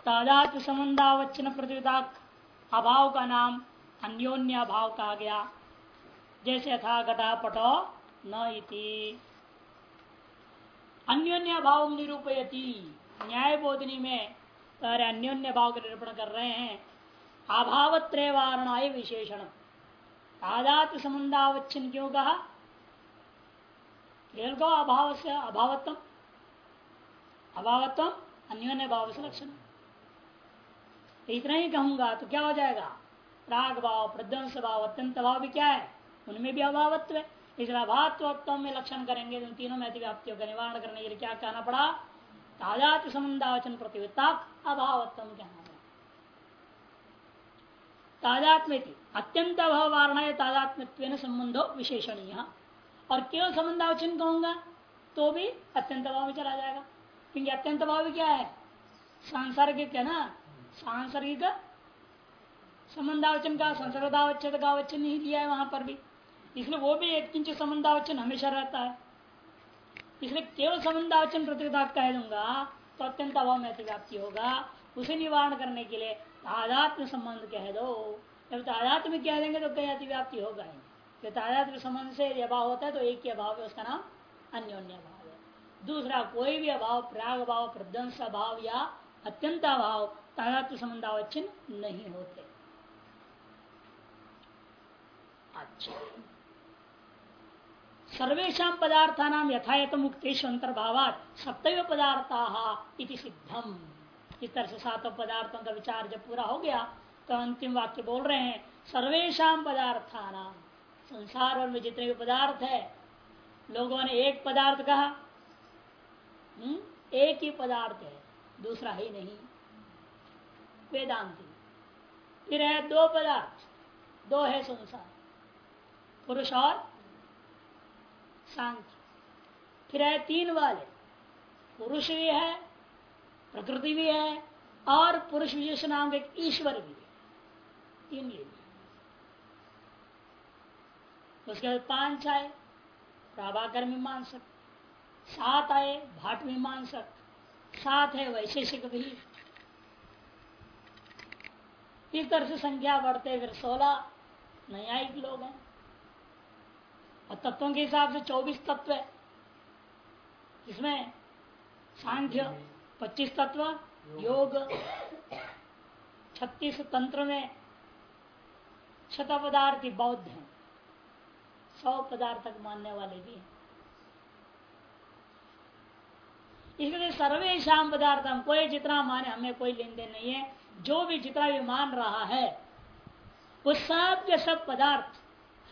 तादात संबंधावचन प्रतियोगिता अभाव का नाम अन्योन्य अभाव कहा गया जैसे था घटा पटो न इति। अन्योन्य भाव निरूपयती। न्याय बोधनी में सारे अन्योन्य भाव का निरूपण कर रहे हैं। अभावत्रय वारणाय विशेषण। आदात संबंधावच्छन क्यों कहा? अभाव से अभावत्म अभावत्म अन्योन्य भाव से लक्षण। तो इतना ही कहूँगा तो क्या हो जाएगा? राग भाव प्रध्वंस भाव, अत्यंत भाव भी क्या है? उनमें भी अभावत्व है। इसलिए अभावत्व में लक्षण करेंगे तो तीनों में अतिव्याप्तियों का निवारण करने के लिए क्या कहना पड़ा? ताजात संबंधावचन प्रतियोगिता अभावत्व कहना पड़ा। ताजात्म्य अत्यंत अभाव वारणा या ताजात्म्य संबंधो विशेषणीय। और केवल संबंधावचन कहूँगा तो भी अत्यंत भाव में चला जाएगा। क्योंकि अत्यंत भाव क्या है? सांसर्गिक है ना? सांसर्गिक संबंधावचन का संसर्गतावच्छेद का वचन नहीं दिया है वहाँ पर भी। इसलिए वो भी एक किंच संबंधावचन हमेशा रहता है। इसलिए केवल संबंधावचन प्रतियोगिता कह दूँगा तो अत्यंत अभाव में अतिव्याप्ति होगा। उसे निवारण करने के लिए तादात्म संबंध कह दो। जब तादात्म कह देंगे तो कई अतिव्याप्ति होगा ही तो तादात्म संबंध से अभाव होता है तो एक ही अभाव है, उसका नाम अन्योन्य अभाव है। दूसरा, कोई भी अभाव, प्राग अभाव प्रध्वंस अभाव या अत्यंत अभाव तादात्म संबंधावचन नहीं होते। अच्छा। सर्वेशा पदार्था नाम मुक्तेश अंतर्भावात सप्तव पदार्था सिद्धम। इस तरह से सातों पदार्थों का विचार जब पूरा हो गया तो अंतिम वाक्य बोल रहे हैं सर्वेशा पदार्था नाम संसार में जितने भी पदार्थ है, लोगों ने एक पदार्थ कहा हुँ? एक ही पदार्थ है, दूसरा ही नहीं। वेदांति फिर है दो पदार्थ, दो है संसार, पुरुष और सांख्य फिर है तीन वाले, पुरुष भी है, प्रकृति भी है, और पुरुष विशेष नाम एक ईश्वर भी है। तीन ले उसके बाद पाँच आए, प्राभाकर मीमांसक सात आए, भाट मीमांसक सात है वैशेषिक भी। इस तरह से संख्या बढ़ते, फिर सोलह न्यायिक लोग हैं। और तत्वों के हिसाब से चौबीस तत्व है इसमें सांख्य, पच्चीस तत्व, योग, छत्तीस तंत्र में छत पदार्थ बौद्ध हैं। सौ पदार्थ तक मानने वाले भी हैं। इसलिए सर्वेशम पदार्थ, हम कोई जितना माने, हमें कोई लेन देन नहीं है। जो भी जितना भी मान रहा है, वो सब के सब पदार्थ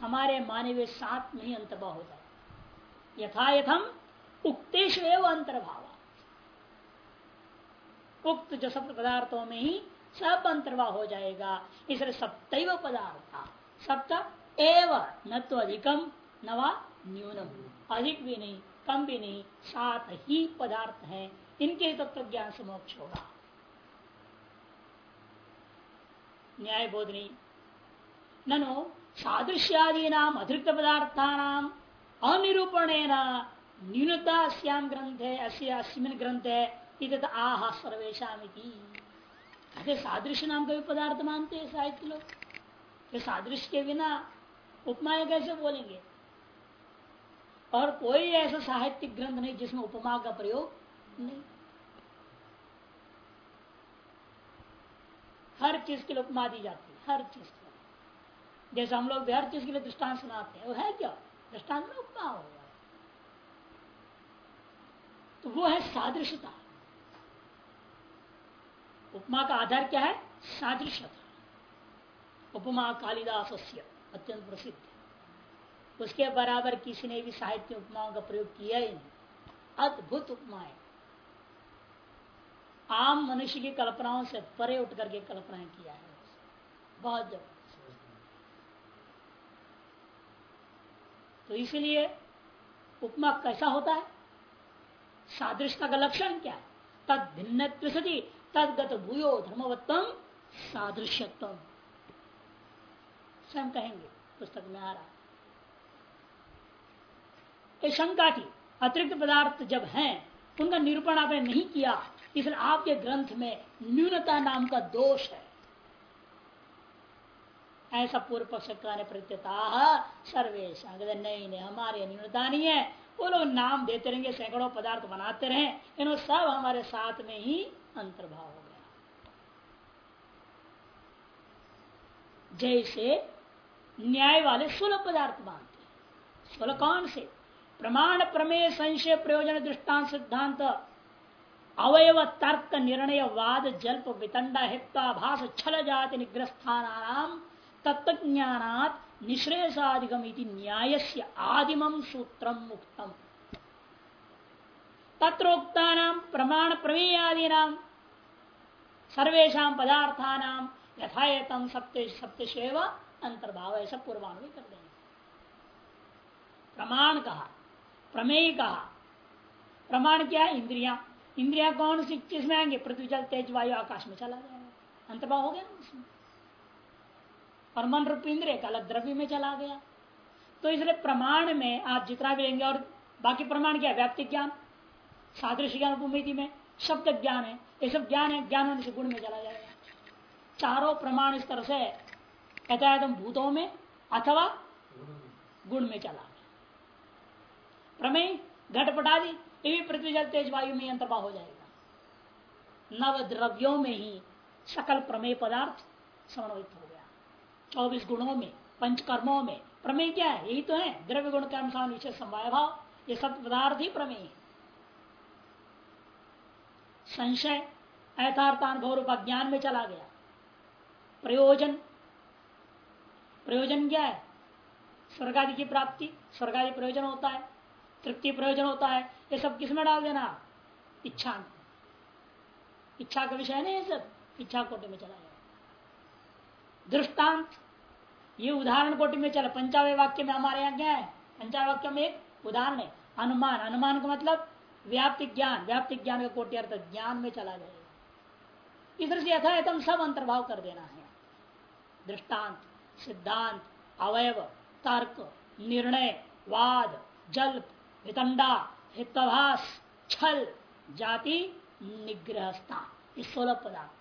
हमारे माने हुए साथ में ही अंतर्भाव हो जाए यथा यथम उक्तेश अंतर्भाव। उक्त जो सब पदार्थों में ही सब अंतर्भाव हो जाएगा। इसलिए सप्तव पदार्थ, सप्त एव, न तो अधिकम नवा न्यूनम। अधिक भी नहीं, कम भी नहीं, सात ही पदार्थ हैं। इनके तत्व ज्ञान से मोक्ष होगा। न्याय बोधनी ननो सादृश्यादी नाम अतिरिक्त पदार्थानाम अनिरूपण न्यूनता श्याम ग्रंथ अस्मिन ग्रंथ आह सर्वेशा सादृश्य नाम का भी पदार्थ मानते हैं साहित्य लोग सादृश्य के बिना उपमाएँ कैसे बोलेंगे। और कोई ऐसा साहित्यिक ग्रंथ नहीं जिसमें उपमा का प्रयोग नहीं। हर चीज़ के लिए उपमा दी जाती है, हर चीज़ के जैसे हम लोग भी हर चीज़ के लिए दृष्टांत सुनाते हैं, वो है क्या? दृष्टांत में उपमा होगा तो वो है सादृश्यता। उपमा का आधार क्या है? सादृश्यता। उपमा कालिदास अत्यंत प्रसिद्ध। है उसके बराबर किसी ने भी साहित्य उपमाओं का प्रयोग किया ही नहीं। अद्भुत उपमाएँ आम मनुष्य की कल्पनाओं से परे उठ करके कल्पनाएँ किया है। बहुत ज़बरदस्त तो इसलिए उपमा कैसा होता है? सादृश्यता का लक्षण क्या है? तद भिन्न सती तदगत भूयो धर्मवत्तम सादृश्यत्व स्वयं कहेंगे, पुस्तक में आ रहा शंका थी, अतिरिक्त पदार्थ जब हैं, उनका निरूपण आपने नहीं किया इसलिए आपके ग्रंथ में न्यूनता नाम का दोष है। ऐसा पूर्व पक्ष कहने प्रत्यता सर्वेश। नहीं नहीं, हमारे न्यूनता नहीं है। वो लोग नाम देते रहेंगे, सैकड़ों पदार्थ बनाते रहे इन सब हमारे साथ में ही अंतर्भाव हो गया। जैसे न्याय वाले सुलभ पदार्थ मानते सुलभ कौन से प्रमाण प्रमेय संशय प्रयोजन दृष्टांत सिद्धांत अवयव तर्क निर्णय वाद जल्प वितंडा हेक्ताभास छल जाति निग्रस्थान तत्व ज्ञानात निश्रेषाधिगम न्याय से आदिम सूत्र मुक्तम तत्रोक्ता प्रमाण प्रमेयादीना सर्वेशा पदार्थान यथायतम सत्य सत्यशेव अंतर्भाव ऐसा पूर्वान्वय कर देंगे प्रमाण कहा प्रमेय कहा प्रमाण क्या है? इंद्रिया। इंद्रिया कौन सी किसमें आएँगे? पृथ्वी जल, तेज वायु, आकाश में चला जाएगा अंतर्भाव हो गया ना उसमें। और मन रूप इंद्रिय काल द्रव्य में चला गया। तो इसलिए प्रमाण में आप जितना भी लेंगे, और बाकी प्रमाण क्या व्याप्ति ज्ञान सादृश्य ज्ञान उपमिति में शब्द ज्ञान है। ये सब ज्ञान है, ज्ञान होने से गुण में चला जाएगा। चारों प्रमाण इस तरह से कहता भूतों में अथवा गुण में चला प्रमेय, घटपटादि ये भी पृथ्वी जल तेज वायु में अंतर्भाव हो जाएगा। नव द्रव्यों में ही सकल प्रमेय पदार्थ समन्वित हो गया। चौबीस गुणों में, पंचकर्मों में, प्रमेय क्या है? यही तो है। द्रव्य गुण कर्म अनुसार विशेष समवाय भाव, ये सब पदार्थ ही प्रमेय है। संशय यथार्थानुभव रूप ज्ञान में चला गया। प्रयोजन प्रयोजन क्या है? स्वर्ग आदि की प्राप्ति स्वर्ग आदि प्रयोजन होता है, तृप्ति प्रयोजन होता है ये सब किसमें डाल देना? इच्छा इच्छा का विषय नहीं है सब, इच्छा कोटि में चला जाए। दृष्टांत, ये उदाहरण कोटि में चला। पंचावे वाक्य में हमारे यहाँ क्या है? पंचावे वाक्य में एक उदाहरण है, अनुमान। अनुमान का मतलब व्याप्ति ज्ञान। व्याप्ति ज्ञान का कोटि अर्थ ज्ञान में चला जाएगा इधर से यथायतम सब अंतर्भाव कर देना है। दृष्टांत, सिद्धांत, अवयव, तर्क, निर्णय, वाद, जल्प, वितंडा हितभास, छल, जाति, निग्रहस्था। ये सोलह पदार्थ।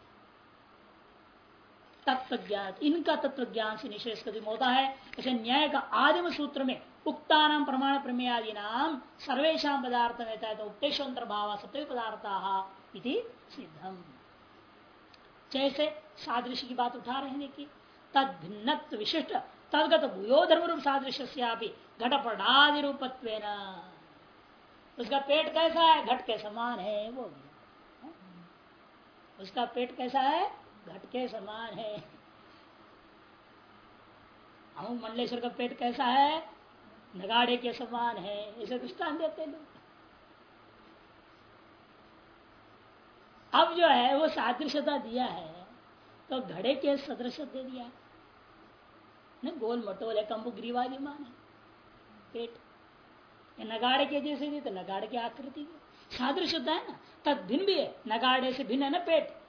तत्व ज्ञान इनका तत्व ज्ञान से निशेष कदम होता है। ऐसे न्याय का आदिम सूत्र में उक्ता नाम प्रमाण प्रमेयादि नाम सर्वेशा पदार्थ में तो उक्तेश्वर भाव सत्य पदार्थ सिद्धम। जैसे सादृश्य की बात उठा रहे हैं देखिए तद भिन्न विशिष्ट, तदगत भूयो धर्म रूप सादृश्य घटपटादि रूपत्व उसका पेट कैसा है? घट के समान है, वो भी। उसका पेट कैसा है? घट के समान है। हम मंडलेश्वर का पेट कैसा है? नगाड़े के समान है। इसे दृष्टान देते लोग। अब जो है, वो सादृश्यता दिया है तो घड़े के सदृश दे दिया। है गोल मटोल है, कंबु ग्रीवादी मान। है पेट। नगाड़े के जैसे दी तो नगाड़े की आकृति सादृश होता है ना? तद भिन्न भी है। नगाड़े से भिन्न है ना पेट?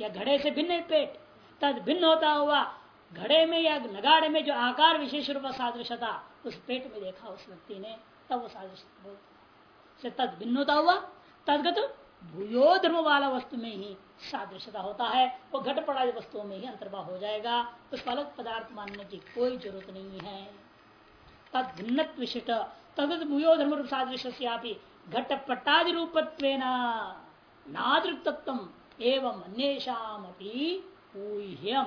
या घड़े से भिन्न है पेट? तद भिन्न होता हुआ घड़े में या नगाड़े में जो आकार विशेष रूप सादृशता उस पेट में देखा उस व्यक्ति ने, तब वो सादृश बोलता तद भिन्न होता हुआ, तदगत भूयो धर्म वाला वस्तु में ही सादृश्यता होता है। वो घट पड़ा वस्तुओं में ही अंतर्भाव हो जाएगा। उसको अलग पदार्थ मानने की कोई ज़रूरत नहीं है। तद भिन्न विशिष्ट तद भूयो धर्म रूप सादृश्य घट पटादि रूपत्व नादृक्तत्व एवं ऊह्यम।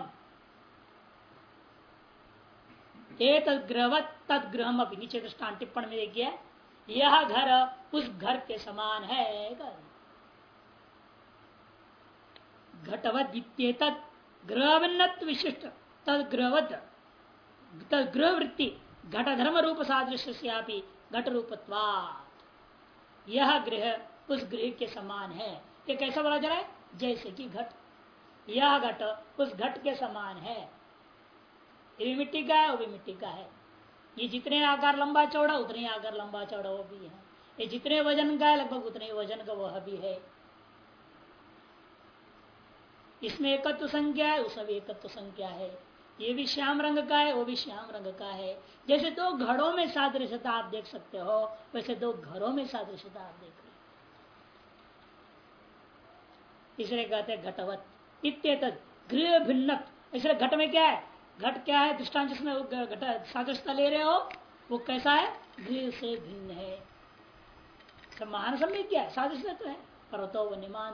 नीचे दृष्टान टिप्पण में देखिए यह घर, उस घर के समान है घटवत ग्रहवन्नत विशिष्ट तद ग्रहवत तद ग्रह वृत्ति घट धर्म रूप सादृश्य घट रूपत्वा यह गृह उस गृह के समान है। ये कैसा बोला जा रहा है? जैसे कि घट। यह घट उस घट के समान है। ये भी मिट्टी का है, वो भी मिट्टी का है। ये जितने आकार लंबा चौड़ा, उतने आकार लंबा चौड़ा वो भी है। ये जितने वज़न का है, लगभग उतने वज़न का वह भी है। इसमें एकत्व संख्या है, उसमें भी एकत्व संख्या है। ये भी श्याम रंग का है, वो भी श्याम रंग का है। जैसे दो घड़ों में सादृश्यता आप देख सकते हो, वैसे दो घरों में सादृश्यता आप देख रहे इसलिए कहते हैं घटवत। इत्येत गृह भिन्न इसलिए घट में क्या है? घट क्या है? दृष्टान जिसमें घट सादृशता ले रहे हो, वो कैसा है? गृह से भिन्न है। सब मानस में क्या है सादृश्य तो है। पर्वतो निमान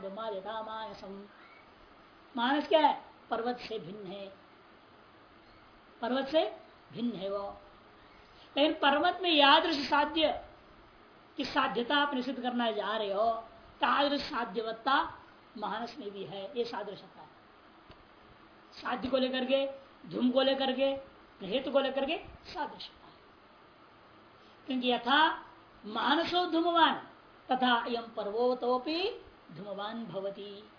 मानस क्या है? पर्वत से भिन्न है। पर्वत से भिन्न है वो। लेकिन पर्वत में यादृश साध्य की साध्यता आप निश्चित करना जा रहे हो, तादृश साध्यवत्ता मानस में भी है, ये सादृशता है। साध्य को लेकर के, धूम को लेकर के, हेतु को लेकर के सादृशता है। क्योंकि यथा मानसो धूमवान, तथा यम पर्वतोपि धूमवान भवती।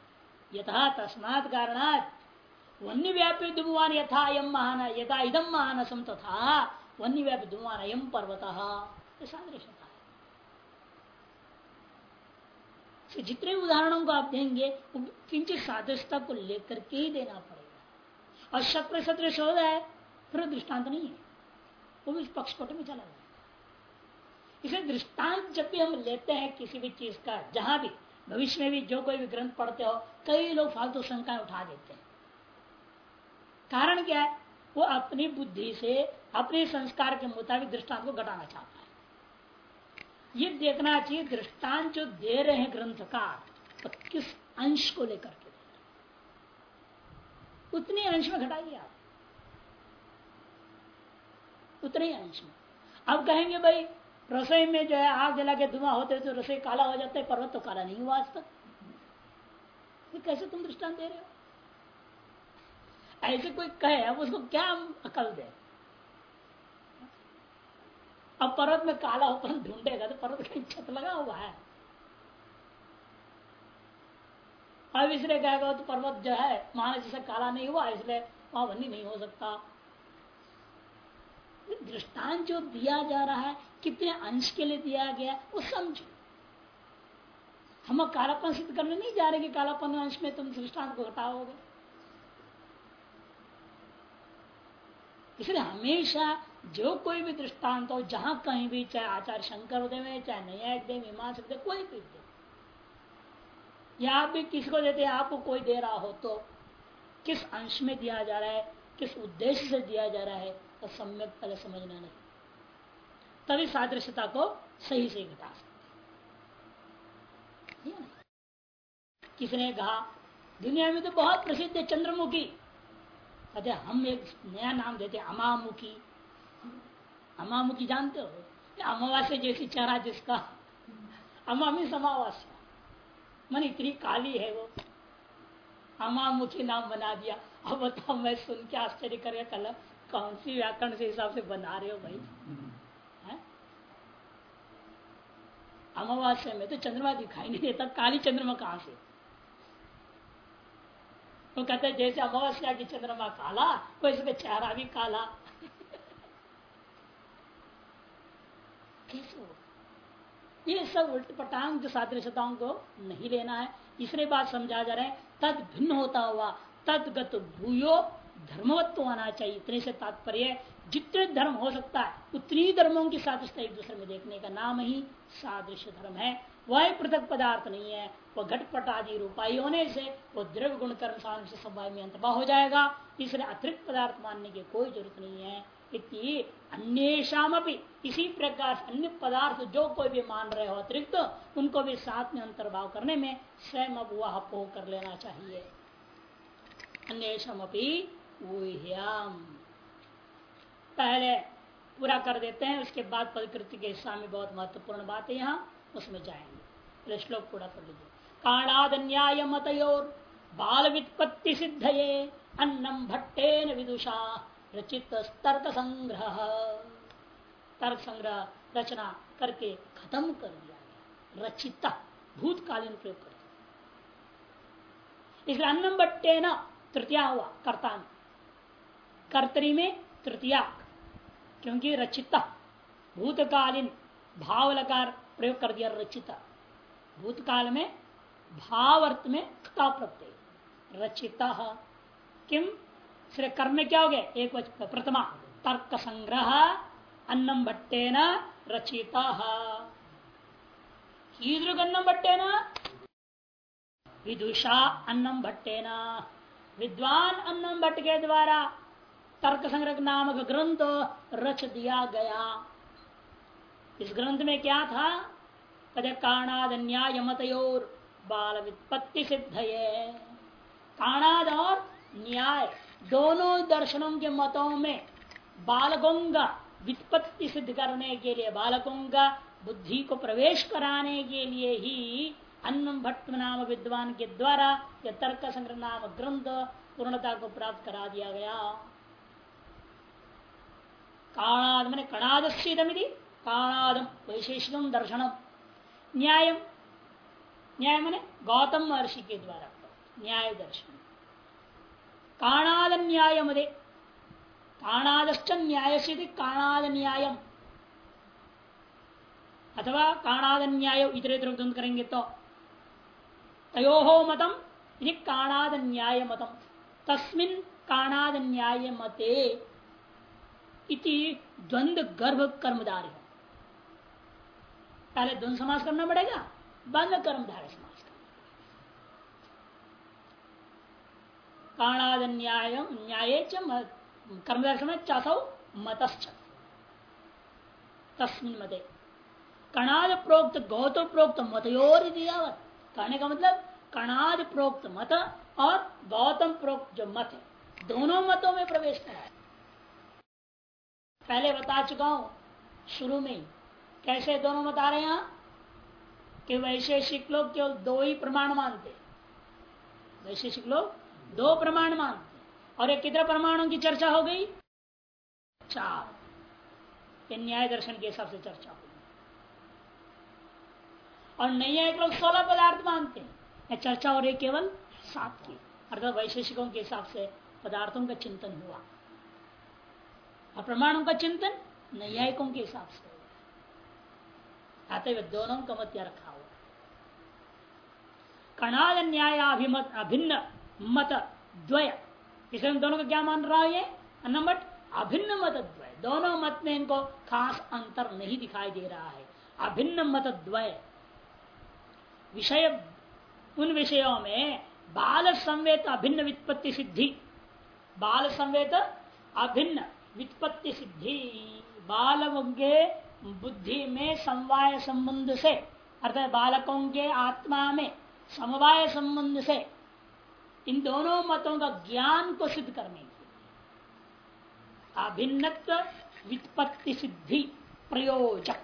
यथा तस्मात कारणात वन्य व्यापी धूमवान यथा यम महान यथा इदम महानसम तथा वन्य व्यापी धूमवान यम पर्वत जितने उदाहरणों को आप देंगे किंचित सादृशता को लेकर के ही देना पड़ेगा। और शत्र शत्र शोध है, फिर दृष्टांत नहीं है। वो भी पक्षपट में चला जाए इसे दृष्टांत जब भी हम लेते हैं किसी भी चीज़ का, जहाँ भी, भविष्य में भी जो कोई भी ग्रंथ पढ़ते हो, कई लोग फालतू शंका उठा देते हैं। कारण क्या है? वो अपनी बुद्धि से, अपने संस्कार के मुताबिक दृष्टांत को घटाना चाहता है। ये देखना चाहिए, दृष्टांत जो दे रहे हैं ग्रंथकार तो किस अंश को लेकर के उतने अंश में घटाइए आप। उतने अंश में। अब कहेंगे, भाई, रसोई में जो है आग जला के धुआँ होते तो रसोई काला हो जाता है, पर्वत तो काला नहीं हुआ आज तक। कैसे तुम दृष्टांत दे रहे हो? ऐसे कोई कहे, अब उसको क्या हम अकल दे? अब पर्वत में काला ऊपर ढूंढेगा तो पर्वत कहीं छत लगा हुआ है। अब इसलिए कहेगा तो पर्वत जो है मानस जैसे काला नहीं हुआ, इसलिए वहाँ बनी नहीं हो सकता। दृष्टांत जो दिया जा रहा है, कितने अंश के लिए दिया गया, वो समझो। हम कालापन सिद्ध करने नहीं जा रहे कि कालापन अंश में तुम दृष्टांत को घटाओगे इसलिए हमेशा जो कोई भी दृष्टांत हो, जहाँ कहीं भी, चाहे आचार्य शंकर में, चाहे नया दे मीमांस दे कोई भी दे। या आप भी किसको देते हैं, आपको कोई दे रहा हो तो किस अंश में दिया जा रहा है, किस उद्देश्य से दिया जा रहा है तो सम्यक पहले समझना नहीं। तभी सादृश्यता को सही से घटा सकते किसने कहा, दुनिया में तो बहुत प्रसिद्ध है चंद्रमुखी। अच्छा हम एक नया नाम देते अमामुखी। अमामुखी जानते हो? अमावास्या जैसी चेहरा जिसका। अमामी समावास्या। मन इतनी काली है वो। अमामुखी नाम बना दिया। अब बताओ मैं सुन के आश्चर्य कर कल कौन सी व्याकरण से हिसाब से बना रहे हो भाई? अमावास्या में तो चंद्रमा दिखाई नहीं देता। काली चंद्रमा कहाँ से? वो कहते हैं, जैसे अमावस्या की चंद्रमा काला वैसे चेहरा भी काला। कैसे ये सब उल्ट पटांग जो सादृश्यताओं को नहीं लेना है। तीसरे बात समझा जा रहे हैं तद भिन्न होता हुआ, तदगत भूयो धर्मवत्व आना चाहिए, इतने से तात्पर्य जितने धर्म हो सकता है, उतनी धर्मों की सादृशता एक दूसरे में देखने का नाम ही सादृश्य धर्म है। वह पृथक पदार्थ नहीं है, वह घटपट आदि रूपाई होने से वह द्रव्य गुण कर्म से समय में अंतर्भा हो जाएगा। इसलिए अतिरिक्त पदार्थ मानने की कोई ज़रूरत नहीं है। अन्य अन्येषाम इसी प्रकार अन्य पदार्थ जो कोई भी मान रहे हो अतिरिक्त तो उनको भी साथ में अंतर्भाव करने में स्वयं अब वह पो कर लेना चाहिए। अन्येषम पहले पूरा कर देते हैं, उसके बाद प्रकृति के हिस्सा में बहुत महत्वपूर्ण बात है यहाँ उसमें जाएँगे। पहले श्लोक पूरा कर लीजिए। काणाद न्याय मतयोर बाल वित्पत्ति सिद्ध ये अन्नम भट्टेन विदुषा रचित तर्क संग्रह। तर्क संग्रह रचना करके खत्म कर दिया रचिता, भूतकालीन प्रयोग कर इसलिए अन्नम भट्टे न तृतीया हुआ कर्ता कर्तरी में तृतीया, क्योंकि रचिता, भूतकालीन भावलकार प्रयोग कर दिया रचिता। भूतकाल में भावर्थ में कथा प्रत्यय। रचिता, किम? श्रेय कर्म में क्या हो गया? एक प्रथमा, तर्क संग्रह, अन्नम भट्टे न रचिता। कीदृग अन्नम भट्टे न विदुषा अन्नम भट्टेना विद्वान अन्नम भट्ट के द्वारा तर्क संग्रह नामक ग्रंथ रच दिया गया। इस ग्रंथ में क्या था? कद कारणाद न्याय मतोर बाल वित्पत्ति सिद्ध काणाद और न्याय दोनों दर्शनों के मतों में बालकों का वित्पत्ति सिद्ध करने के लिए बालकों का बुद्धि को प्रवेश कराने के लिए ही अन्नम भट्ट नाम विद्वान के द्वारा यह तर्क संग्रह नाम ग्रंथ पूर्णता को प्राप्त करा दिया गया। काणाद मैंने कणादस्यदमिति काणादम वैशेषिकम दर्शनम न्याय न्याय मैंने गौतम महर्षि के द्वारा न्याय दर्शन काणाद न्याय मदे काणादश्च न्याय से काणाद न्याय अथवा काणाद न्याय इतर इतर करेंगे तो तयो मतम काणाद न्याय मतम तस्मिन काणाद न्याय मते इति द्वंद गर्भ कर्मधारी पहले द्वंद समास करना पड़ेगा, बंद कर्मधारय समास काणाद न्याय न्याय कर्मधार समय चाथौ मतश्च। तस्मिन मते। कणाद प्रोक्त गौतम प्रोक्त मतयोर कहने का मतलब कणाद प्रोक्त मत और गौतम प्रोक्त जो मत है, दोनों मतों में प्रवेश करा पहले बता चुका हूँ, शुरू में कैसे दोनों बता रहे हैं कि वैशेषिक लोग केवल दो ही प्रमाण मानते वैशेषिक लोग दो प्रमाण मानते और एक कितने प्रमाणों की चर्चा हो गई? चार। ये न्याय दर्शन के हिसाब से चर्चा हो और नहीं है एक लोग सोलह पदार्थ मानते हैं। चर्चा हो रही केवल सात की। अर्थात वैशेषिकों के हिसाब से पदार्थों का चिंतन हुआ। और प्रमाणों का चिंतन नैयायिकों के हिसाब से। आते हुए दोनों का मत रखा हुआ। कणाद न्याय अभिमत अभिन्न मत द्वय। इसमें दोनों का क्या मान रहा है नंबर अभिन्न मत द्वय। दोनों मत में इनको खास अंतर नहीं दिखाई दे रहा है। अभिन्न मत द्वय। विषय, उन विषयों में बाल संवेद अभिन्न वित्पत्ति सिद्धि। बाल संवेद अभिन्न। वित्पत्ति सिद्धि बाल के बुद्धि में समवाय संबंध से, अर्थात बालकों के आत्मा में समवाय संबंध से, इन दोनों मतों का ज्ञान को सिद्ध करने के लिए। अभिन्नत्व, वित्पत्ति सिद्धि, प्रयोजक,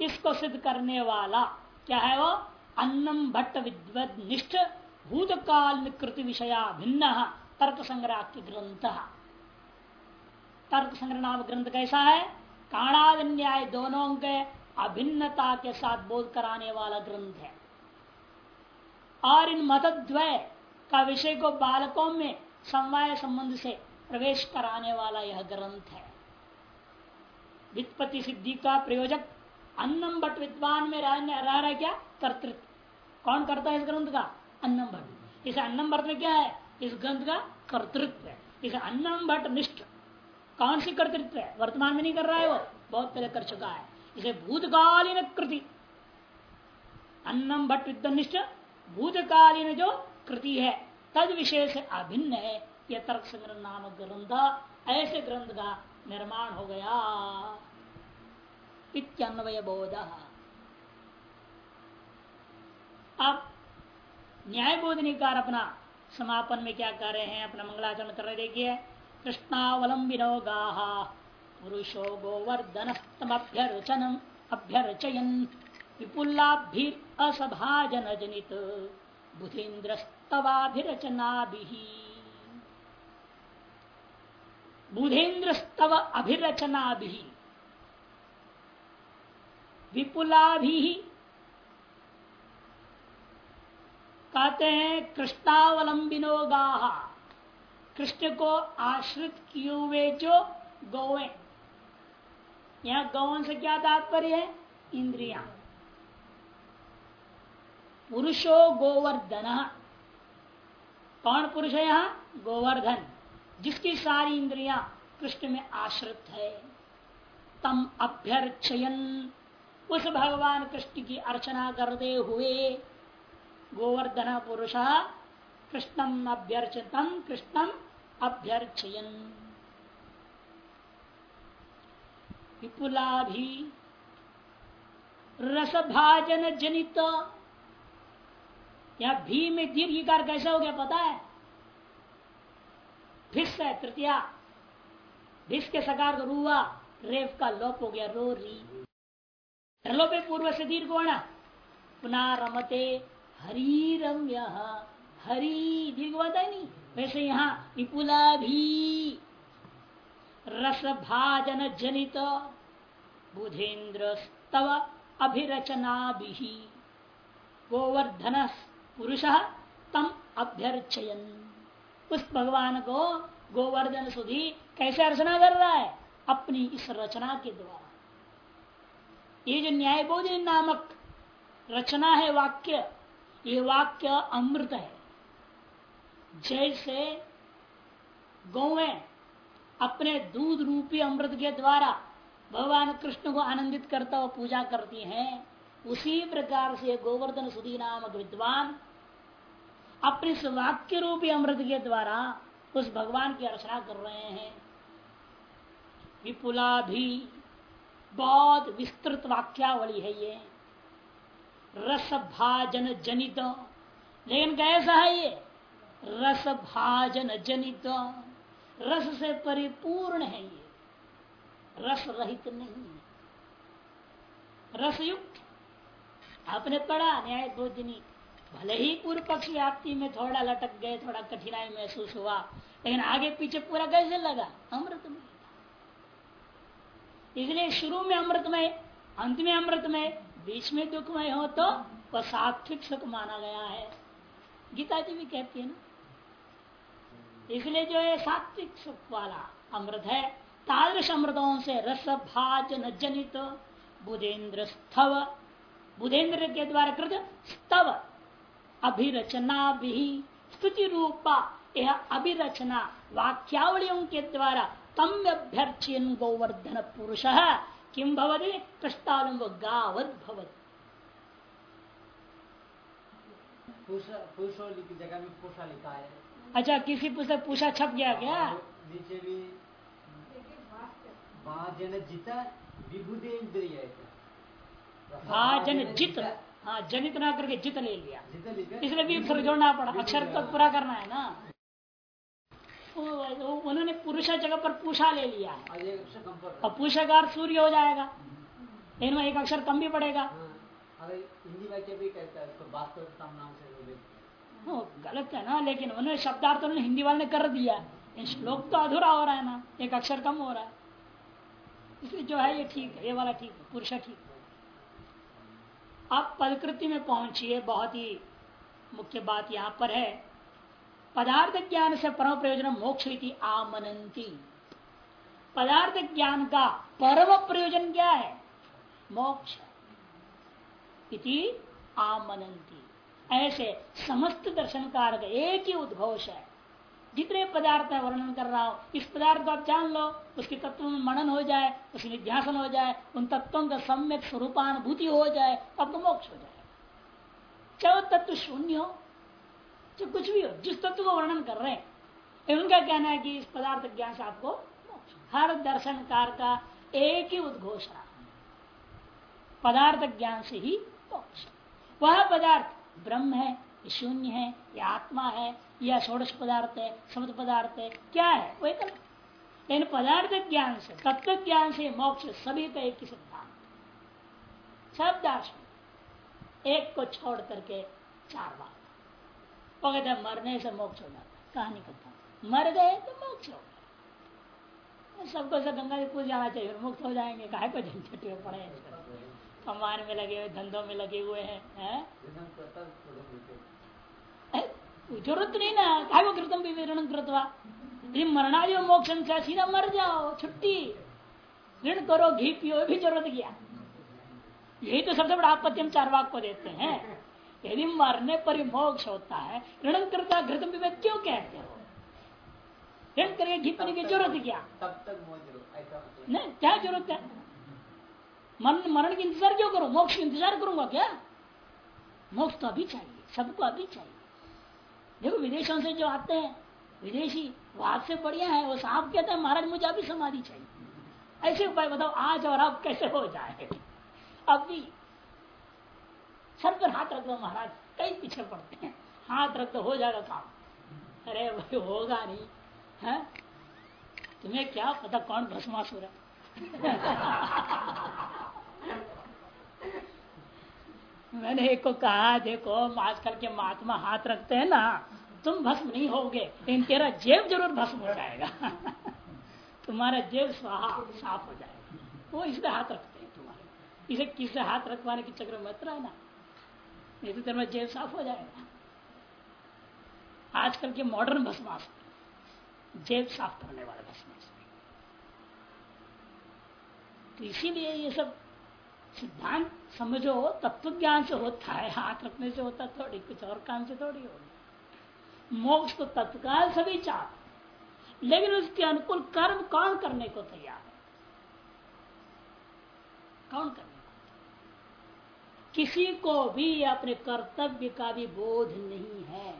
इसको सिद्ध करने वाला क्या है वो? अन्नम भट्ट विद्वद निष्ठ, भूतकाल कृति विषया भिन्न, तर्क संग्रह ग्रंथ। तर्क संग्रह नाम ग्रंथ कैसा है? काणाद न्याय दोनों के अभिन्नता के साथ बोध कराने वाला ग्रंथ है। और इन मतद्वय का विषय को बालकों में समवाय संबंध से प्रवेश कराने वाला यह ग्रंथ है। वित्पत्ति सिद्धि का प्रयोजक अन्नम भट्ट विद्वान में रह रहा क्या? कर्तृत्व। कौन करता है इस ग्रंथ का? अन्नम भट्ट। इसे अन्नम भट्ट में क्या है? इस ग्रंथ का कर्तृत्व है। इसे अन्नम भट्ट निष्ठ कौन सी कर्तृत्व है। वर्तमान में नहीं कर रहा है वो। बहुत पहले कर चुका है। इसे भूतकालीन कृति। अन्नम भट्ट विद्वनिष्ठ, भूतकालीन जो कृति है, तद विषय से अभिन्न है। यह तर्क संग्रह नामक ग्रंथ, ऐसे ग्रंथ का निर्माण हो गया। इत्यन्वय बोध अब न्याय बोधनिकार अपना समापन में क्या कर रहे हैं? अपना मंगलाचरण कर रहे देखिए कृष्णावलंबिनो गाहा पुरुषो गोवर्धन अभ्यर्चनम अभ्यर्चयन। विपुलाभिअसभाजन जनित बुधेन्द्रस्तवाभिरचना बुधेन्द्रस्तव अभिरचना विपुला कहते हैं कृष्णावलंबिनो गाहा कृष्ण को आश्रित किए हुए जो गौए यहाँ गौन से क्या तात्पर्य है? इंद्रिया। पुरुषो गोवर्धन। कौन पुरुष है यहाँ? गोवर्धन। जिसकी सारी इंद्रिया कृष्ण में आश्रित है। तम अभ्यर्चयन। उस भगवान कृष्ण की अर्चना करते हुए गोवर्धन पुरुष कृष्णम अभ्यर्चतम, कृष्णम अभ्यर्चयन। विपुला भी रसभाजन जनित या भी में दीर्घिकार कैसा हो गया पता है? भिस है तृतीया। भिस के सकार का रुआ रेफ का लोप हो गया, रो री। लोपे पूर्व से दीर्घ होना। पुनः रमते हरी रम्य हरी दीर्घ होता है नहीं। वैसे यहाँ विपुला भी रस भाजन जनित बुधेन्द्र स्तव अभिरचना भी। गोवर्धन पुरुष तम अभ्यर्चयन। उस भगवान को गोवर्धन सुधी कैसे अर्चना कर रहा है? अपनी इस रचना के द्वारा। ये जो न्याय बोधि नामक रचना है वाक्य, ये वाक्य अमृत है। जैसे गौए अपने दूध रूपी अमृत के द्वारा भगवान कृष्ण को आनंदित करता हुआ पूजा करती हैं, उसी प्रकार से गोवर्धन सुधी नामक विद्वान अपने वाक्य रूपी अमृत के द्वारा उस भगवान की अर्चना कर रहे हैं। विपुला भी बहुत विस्तृत वाक्यावली है ये। रस भाजन जनित। लेकिन कैसा है ये? रस भाजन जनित। रस से परिपूर्ण है ये। रस रहित नहीं है। रसयुक्त। आपने पढ़ा, न्याय बोधिनी। भले ही पूर्व पक्ष व्याप्ति में थोड़ा लटक गए, थोड़ा कठिनाई महसूस हुआ, लेकिन आगे पीछे पूरा कैसे लगा? अमृतमय इसलिए शुरू में अमृतमय, अंत में अमृतमय, बीच में दुखमय हो तो वह सात्विक सुख माना गया है। गीता जी भी कहती है ना इसलिए जो है सात्विक सुख वाला अमृत है, तादृश अमृतों से रस भाजन जनित बुधेन्द्र स्थव। बुधेन्द्र के द्वारा कृत स्तव अभिरचना भी स्तुति रूपा, यह अभिरचना वाक्यावलियों के द्वारा तम अभ्यर्चयन गोवर्धन पुरुष। किम भवती? कष्टालुम गावत भवत। की जगह में पूषा लिखा है। अच्छा किसी पुस्तक पूछा छप गया क्या? नीचे भी भाजन जिता भाजन जित। हाँ जनित ना करके जित ले लिया। इसलिए भी अक्षर जोड़ना पड़ा अक्षर तो पूरा करना है ना। उन्होंने पुरुष जगह पर पूछा ले लिया। है और पूषा का सूर्य हो जाएगा। लेकिन एक अक्षर कम भी पड़ेगा। हाँ, हिंदी वाक्य भी कहता है उसको वास्तव नाम से हाँ, गलत है ना लेकिन उन्होंने शब्दार्थ उन्होंने हिंदी वाले ने कर दिया। श्लोक तो अधूरा हो रहा है ना एक अक्षर कम हो रहा है। इसलिए जो है ये ठीक है ये वाला ठीक है पुरुष ठीक है। आप पदकृति में पहुंचिए बहुत ही मुख्य बात यहाँ पर है। पदार्थ ज्ञान से परम प्रयोजन मोक्ष आमनंती पदार्थ ज्ञान का परम प्रयोजन क्या है? मोक्ष इति आमनंती ऐसे समस्त दर्शन कारक एक ही उद्घोष है। जितने पदार्थ है वर्णन कर रहा हूँ, इस पदार्थ को आप जान लो, उसके तत्व में मनन हो जाए, उसकी निध्यासन हो जाए, उन तत्वों का सम्यक स्वरूपानुभूति हो जाए आपको मोक्ष हो जाए चाहे तत्व शून्य हो, चाहे कुछ भी हो, जिस तत्व को वर्णन कर रहे हैं उनका कहना है कि इस पदार्थ ज्ञान से आपको हर दर्शनकार का एक ही उद्घोषणा पदार्थ ज्ञान से ही मोक्ष वह पदार्थ ब्रह्म है शून्य है, या आत्मा है, या षोड़श पदार्थ है, समुद्र पदार्थ है, क्या है? वो एक लेकिन पदार्थ ज्ञान से, तत्व ज्ञान से मोक्ष सभी का एक ही सिद्धांत। सब दार्शन एक को छोड़ करके चार बात। वो कहते मरने से मोक्ष हो जाता है। कहानी कथा मर गए तो मोक्ष हो गया सबको से गंगा जी पूछ जाना चाहिए मुक्त हो जाएँगे। काहे को झंझट पड़े कमान में लगे हुए धंधों में लगे हुए हैं है? ज़रूरत नहीं ना। काय वो कृतम विवरण कृतवा। यदि मरणादि मोक्ष सीधा मर जाओ छुट्टी। ऋण करो घी पियो भी ज़रूरत किया? यही तो सबसे बड़ा आपत्ति हम चार वाक को देते हैं। यदि मरने पर मोक्ष होता है ऋण करता घृतम विवेक क्यों कहते हो? ऋण करके घी पीने की ज़रूरत क्या? तब तक। नहीं क्या ज़रूरत है? मरण मरण की इंतज़ार क्यों करो? मोक्ष इंतज़ार करूँगा क्या? मोक्ष तो अभी चाहिए सबको अभी चाहिए। देखो, विदेशों से जो आते हैं, विदेशी, वो आपसे बढ़िया है, वो साहब कहते हैं, महाराज, मुझे अभी समाधि चाहिए। ऐसे उपाय बताओ, आज और अब कैसे हो जाए? अभी सर पर हाथ रख दो महाराज कई पीछे पड़ते हैं। हाथ रख दो, हो जाएगा काम। अरे भाई, होगा नहीं, है? तुम्हें क्या पता कौन भस्मासुर है? मैंने एक को कहा, देखो आजकल के महात्मा हाथ रखते हैं ना, तुम भस्म नहीं होगे, लेकिन तेरा जेब ज़रूर भस्म हो जाएगा। तुम्हारा जेब साफ़ हो जाएगा। वो इसलिए हाथ रखते हैं तुम्हारे। इसे किसे हाथ रखवाने के चक्र मत रहना। नहीं तो तेरा जेब साफ़ हो जाएगा। आजकल के मॉडर्न भस्मास जेब साफ़ करने वाले भस्मास तो इसीलिए ये सब सिद्धांत, समझो तत्व ज्ञान से होता है, हाथ रखने से होता थोड़ी कुछ और काम से थोड़ी होगी मोक्ष तो तत्काल सभी चाहते लेकिन उसके अनुकूल कर्म कौन करने को तैयार है? कौन करने को किसी को भी अपने कर्तव्य का भी बोध नहीं है।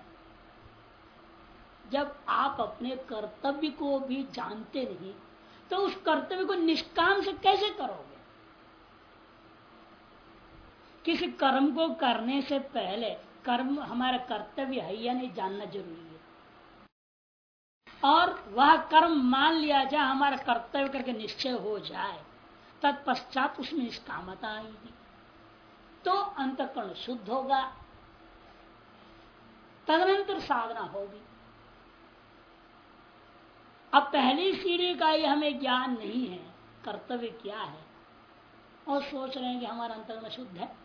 जब आप अपने कर्तव्य को भी जानते नहीं तो उस कर्तव्य को निष्काम से कैसे करोगे? किसी कर्म को करने से पहले कर्म हमारा कर्तव्य है या नहीं जानना ज़रूरी है। और वह कर्म मान लिया जाए, हमारा कर्तव्य करके निश्चय हो जाए, तत्पश्चात उसमें निष्कामता आएगी। तो अंतकरण शुद्ध होगा, तदनंतर साधना होगी। अब पहली सीढ़ी का ये हमें ज्ञान नहीं है, कर्तव्य क्या है? और सोच रहे हैं कि हमारा अंतकरण शुद्ध है।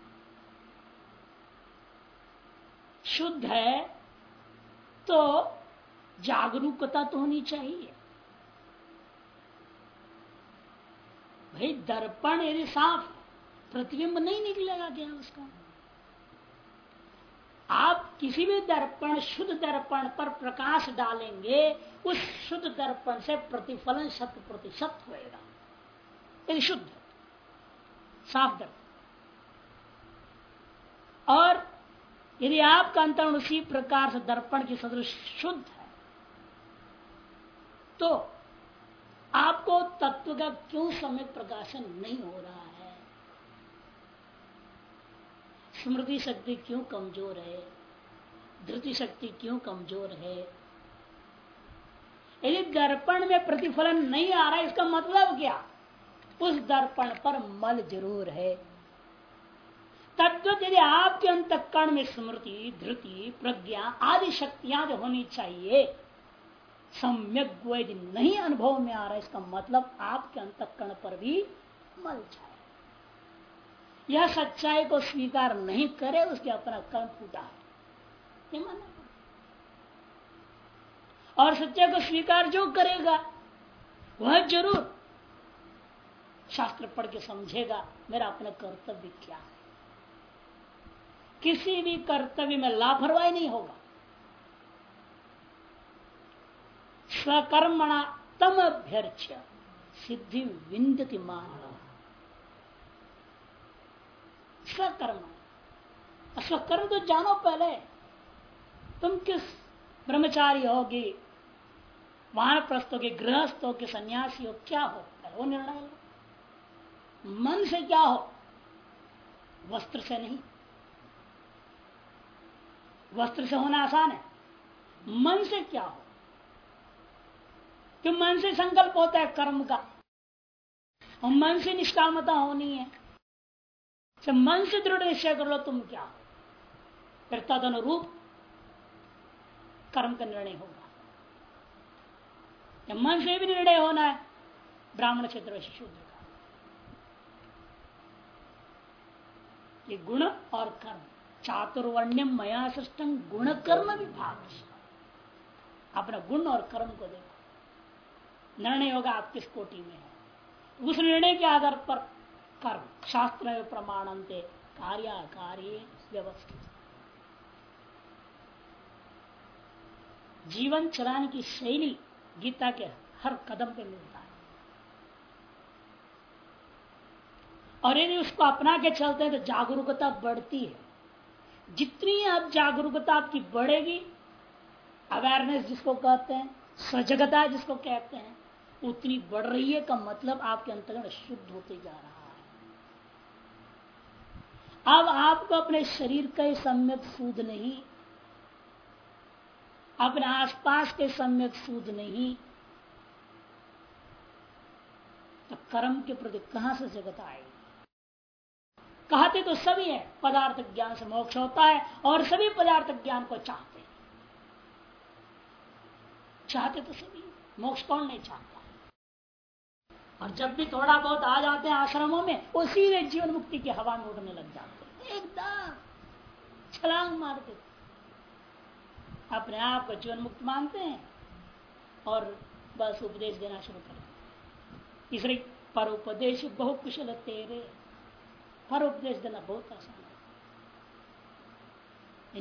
शुद्ध है तो जागरूकता तो होनी चाहिए। भाई, दर्पण यदि साफ़, प्रतिबिंब नहीं निकलेगा क्या उसका? आप किसी भी दर्पण, शुद्ध दर्पण पर प्रकाश डालेंगे, उस शुद्ध दर्पण से प्रतिफलन शत प्रतिशत होएगा। यदि शुद्ध। साफ़ दर्पण। और यदि आपका अंतरण उसी प्रकार से दर्पण की सदृश शुद्ध है तो आपको तत्व का क्यों समय प्रकाशन नहीं हो रहा है? स्मृति शक्ति क्यों कमज़ोर है? धृति शक्ति क्यों कमज़ोर है? यदि दर्पण में प्रतिफलन नहीं आ रहा है, इसका मतलब क्या? उस दर्पण पर मल ज़रूर है। तद्वत यदि आपके अंतकरण में स्मृति, धृति, प्रज्ञा आदि शक्तियाँ जो होनी चाहिए। सम्यक यदि नहीं, अनुभव में आ रहा इसका मतलब आपके अंतकरण पर भी मल जाए। यह सच्चाई को स्वीकार नहीं करे, उसके अपना कर्म फूटा है। और सच्चाई को स्वीकार जो करेगा, वह ज़रूर शास्त्र पढ़ के समझेगा, मेरा अपना कर्तव्य क्या है। किसी भी कर्तव्य में लापरवाही नहीं होगा। स्वकर्मणा तम अभ्यर्च सिद्धि विंदति मान स्वकर्म स्वकर्म तो जानो पहले। तुम किस ब्रह्मचारी होगी वाहन प्रस्त हो गृहस्थ हो कि सन्यासी हो, क्या हो? वो निर्णय मन से क्या हो? वस्त्र से नहीं। वस्त्र से होना आसान है। मन से क्या हो? कि मन से संकल्प होता है कर्म का? और मन से निष्कामता होनी है। तो मन से दृढ़ निश्चय कर लो, तुम क्या हो? फिर तद अनुरूप कर्म का निर्णय होगा। या मन से भी निर्णय होना है, ब्राह्मण क्षेत्र शूद्र का। ये गुण और कर्म। चातुर्वर्ण्यम मया सृष्टम गुण कर्म विभाग अपना गुण और कर्म को देखो। निर्णय होगा आप किस कोटि में है। उस निर्णय के आधार पर कर्म शास्त्र में प्रमाणंते कार्य कार्य व्यवस्थित। जीवन चलाने की शैली गीता के हर कदम पे मिलता है। और यदि उसको अपना के चलते हैं तो जागरूकता बढ़ती है। जितनी आप जागरूकता आपकी बढ़ेगी अवेयरनेस जिसको कहते हैं, सजगता जिसको कहते हैं, उतनी बढ़ रही है का मतलब आपके अंतर्गत शुद्ध होते जा रहा है। अब आपको अपने शरीर का सम्यक सूद नहीं, अपने आसपास के सम्यक सूद नहीं तो कर्म के प्रति कहाँ से जगत आएगी? कहते तो सभी है, पदार्थ ज्ञान से मोक्ष होता है और सभी पदार्थ ज्ञान को चाहते हैं। चाहते तो सभी मोक्ष कौन नहीं चाहता? और जब भी थोड़ा बहुत आ जाते हैं आश्रमों में वो सीधे जीवन मुक्ति की हवा में उड़ने लग जाते हैं। एकदम छलांग मारते अपने आप को जीवन मुक्त मानते हैं और बस उपदेश देना शुरू करते इसलिए पर उपदेश बहु कुशल तेरे। पर उपदेश देना बहुत आसान है।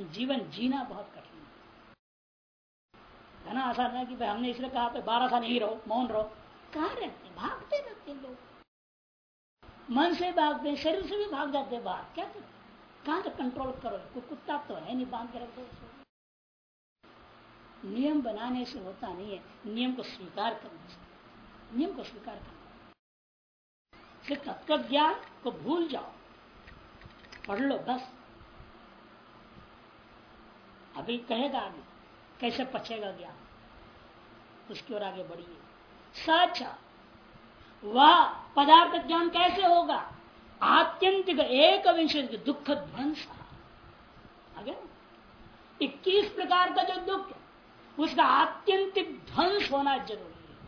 इन जीवन जीना बहुत कठिन है। ना आसान है कि भाई हमने इसलिए कहा बारह साल नहीं रहो, मौन रहो। कहा रहते भागते रहते लोग। मन से भागते शरीर से भी भाग जाते बाहर। क्या करते कहाँ तो कंट्रोल करो? कोई कुत्ता तो है नहीं बाँध के रखो नियम बनाने से होता नहीं है। नियम को स्वीकार करने से नियम को स्वीकार करना। तत्व ज्ञान को भूल जाओ। पढ़ लो, बस। अभी कहेगा आगे कैसे पचेगा ज्ञान? उसकी ओर आगे बढ़िए। सच, वह पदार्थ ज्ञान कैसे होगा? आत्यंतिक एक विंश दुख ध्वंस। आगे इक्कीस प्रकार का जो दुख है, उसका आत्यंतिक ध्वंस होना ज़रूरी है।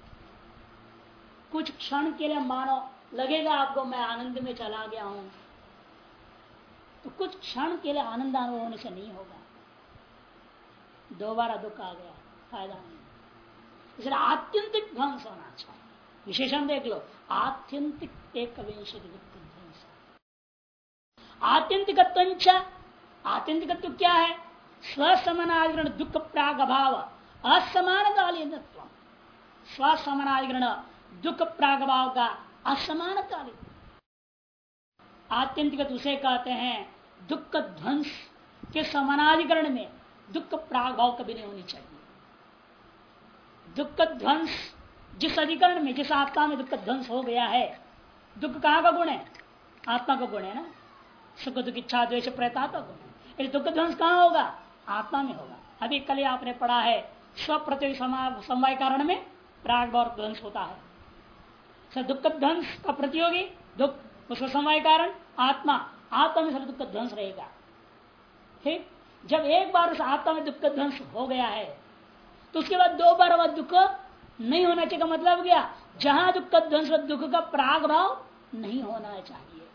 कुछ क्षण के लिए मानो, लगेगा आपको, मैं आनंद में चला गया हूँ तो कुछ क्षण के लिए आनंद अनुभव होने से नहीं होगा। दोबारा दुख आ गया, फ़ायदा नहीं। इसलिए आत्यंतिक ध्वंस होना चाहिए। विशेषण देख लो, आत्यंतिक एक ध्वंस। आत्यंतिक आत्यंतिकत्व क्या है? स्वसमनाधिकरण, दुख, प्राग, अभाव असमान कालीन स्वसमनाधिकरण, दुख, प्राग भाव का असमान कालीन आत्यंतिक उसे कहते हैं, दुख ध्वंस के समानाधिकरण में दुख प्राग भाव कभी नहीं होनी चाहिए। दुख ध्वंस जिस अधिकरण में, जिस आत्मा में दुख ध्वंस हो गया है, दुख कहाँ का गुण है? आत्मा का गुण है ना? सुख, दुख, इच्छा द्वेश प्रयता का गुण। है दुख ध्वंस कहाँ होगा? आत्मा में होगा। अभी कल आपने पढ़ा है स्व प्रति समवाय कारण में प्राग और ध्वंस होता है। दुख ध्वंस का प्रतियोगी दुख उसका समवाय कारण आत्मा आत्मा में सब दुख का ध्वंस रहेगा। ठीक? जब एक बार उस आत्मा में दुख का ध्वंस हो गया है तो उसके बाद दो बार वह दुख नहीं होना चाहिए मतलब क्या? जहाँ दुख का ध्वंस दुख का प्राग भाव नहीं होना चाहिए।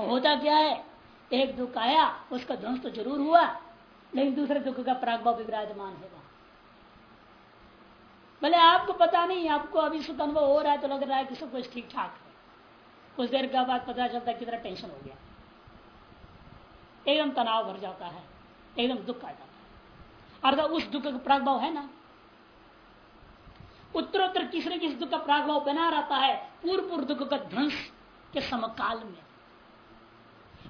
होता क्या है? एक दुख आया, उसका ध्वंस तो ज़रूर हुआ, लेकिन दूसरे दुख का प्राग भाव विराजमान होगा भले आपको पता नहीं, आपको अभी सुख अनुभव हो रहा है तो लग रहा है कि सब कुछ ठीक ठाक कुछ देर के बाद पता चलता है कितना टेंशन हो गया। एकदम तनाव भर जाता है, एकदम दुख आ जाता है। अर्थात उस दुख का प्रागभाव है ना? उत्तरोत्तर किसी न किसी दुख का प्रागभाव बना रहता है पूर्व पूर्व दुख का ध्वंस के समकाल में।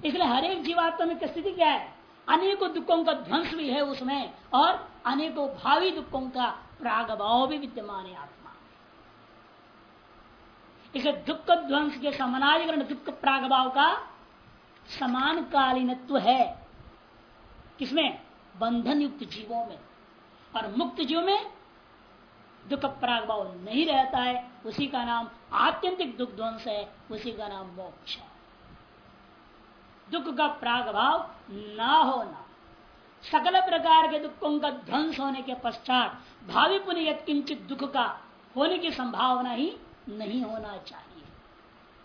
इसलिए हर एक जीवात्मा में स्थिति क्या है? अनेकों दुखों का ध्वंस भी है उसमें, और अनेकों भावी दुखों का प्रागभाव भी विद्यमान है आत्मा इसे दुख ध्वंस के समानाधिकरण, दुख प्रागभाव का समान कालीनत्व है। किसमें? बंधन युक्त जीवों में। और मुक्त जीव में दुख प्रागभाव नहीं रहता है। उसी का नाम आत्यंतिक दुख ध्वंस है। उसी का नाम मोक्ष है। दुख का प्रागभाव न होना, सकल प्रकार के दुखों का ध्वंस होने के पश्चात भावी पुण्य किंचित दुख का होने की संभावना ही नहीं होना चाहिए।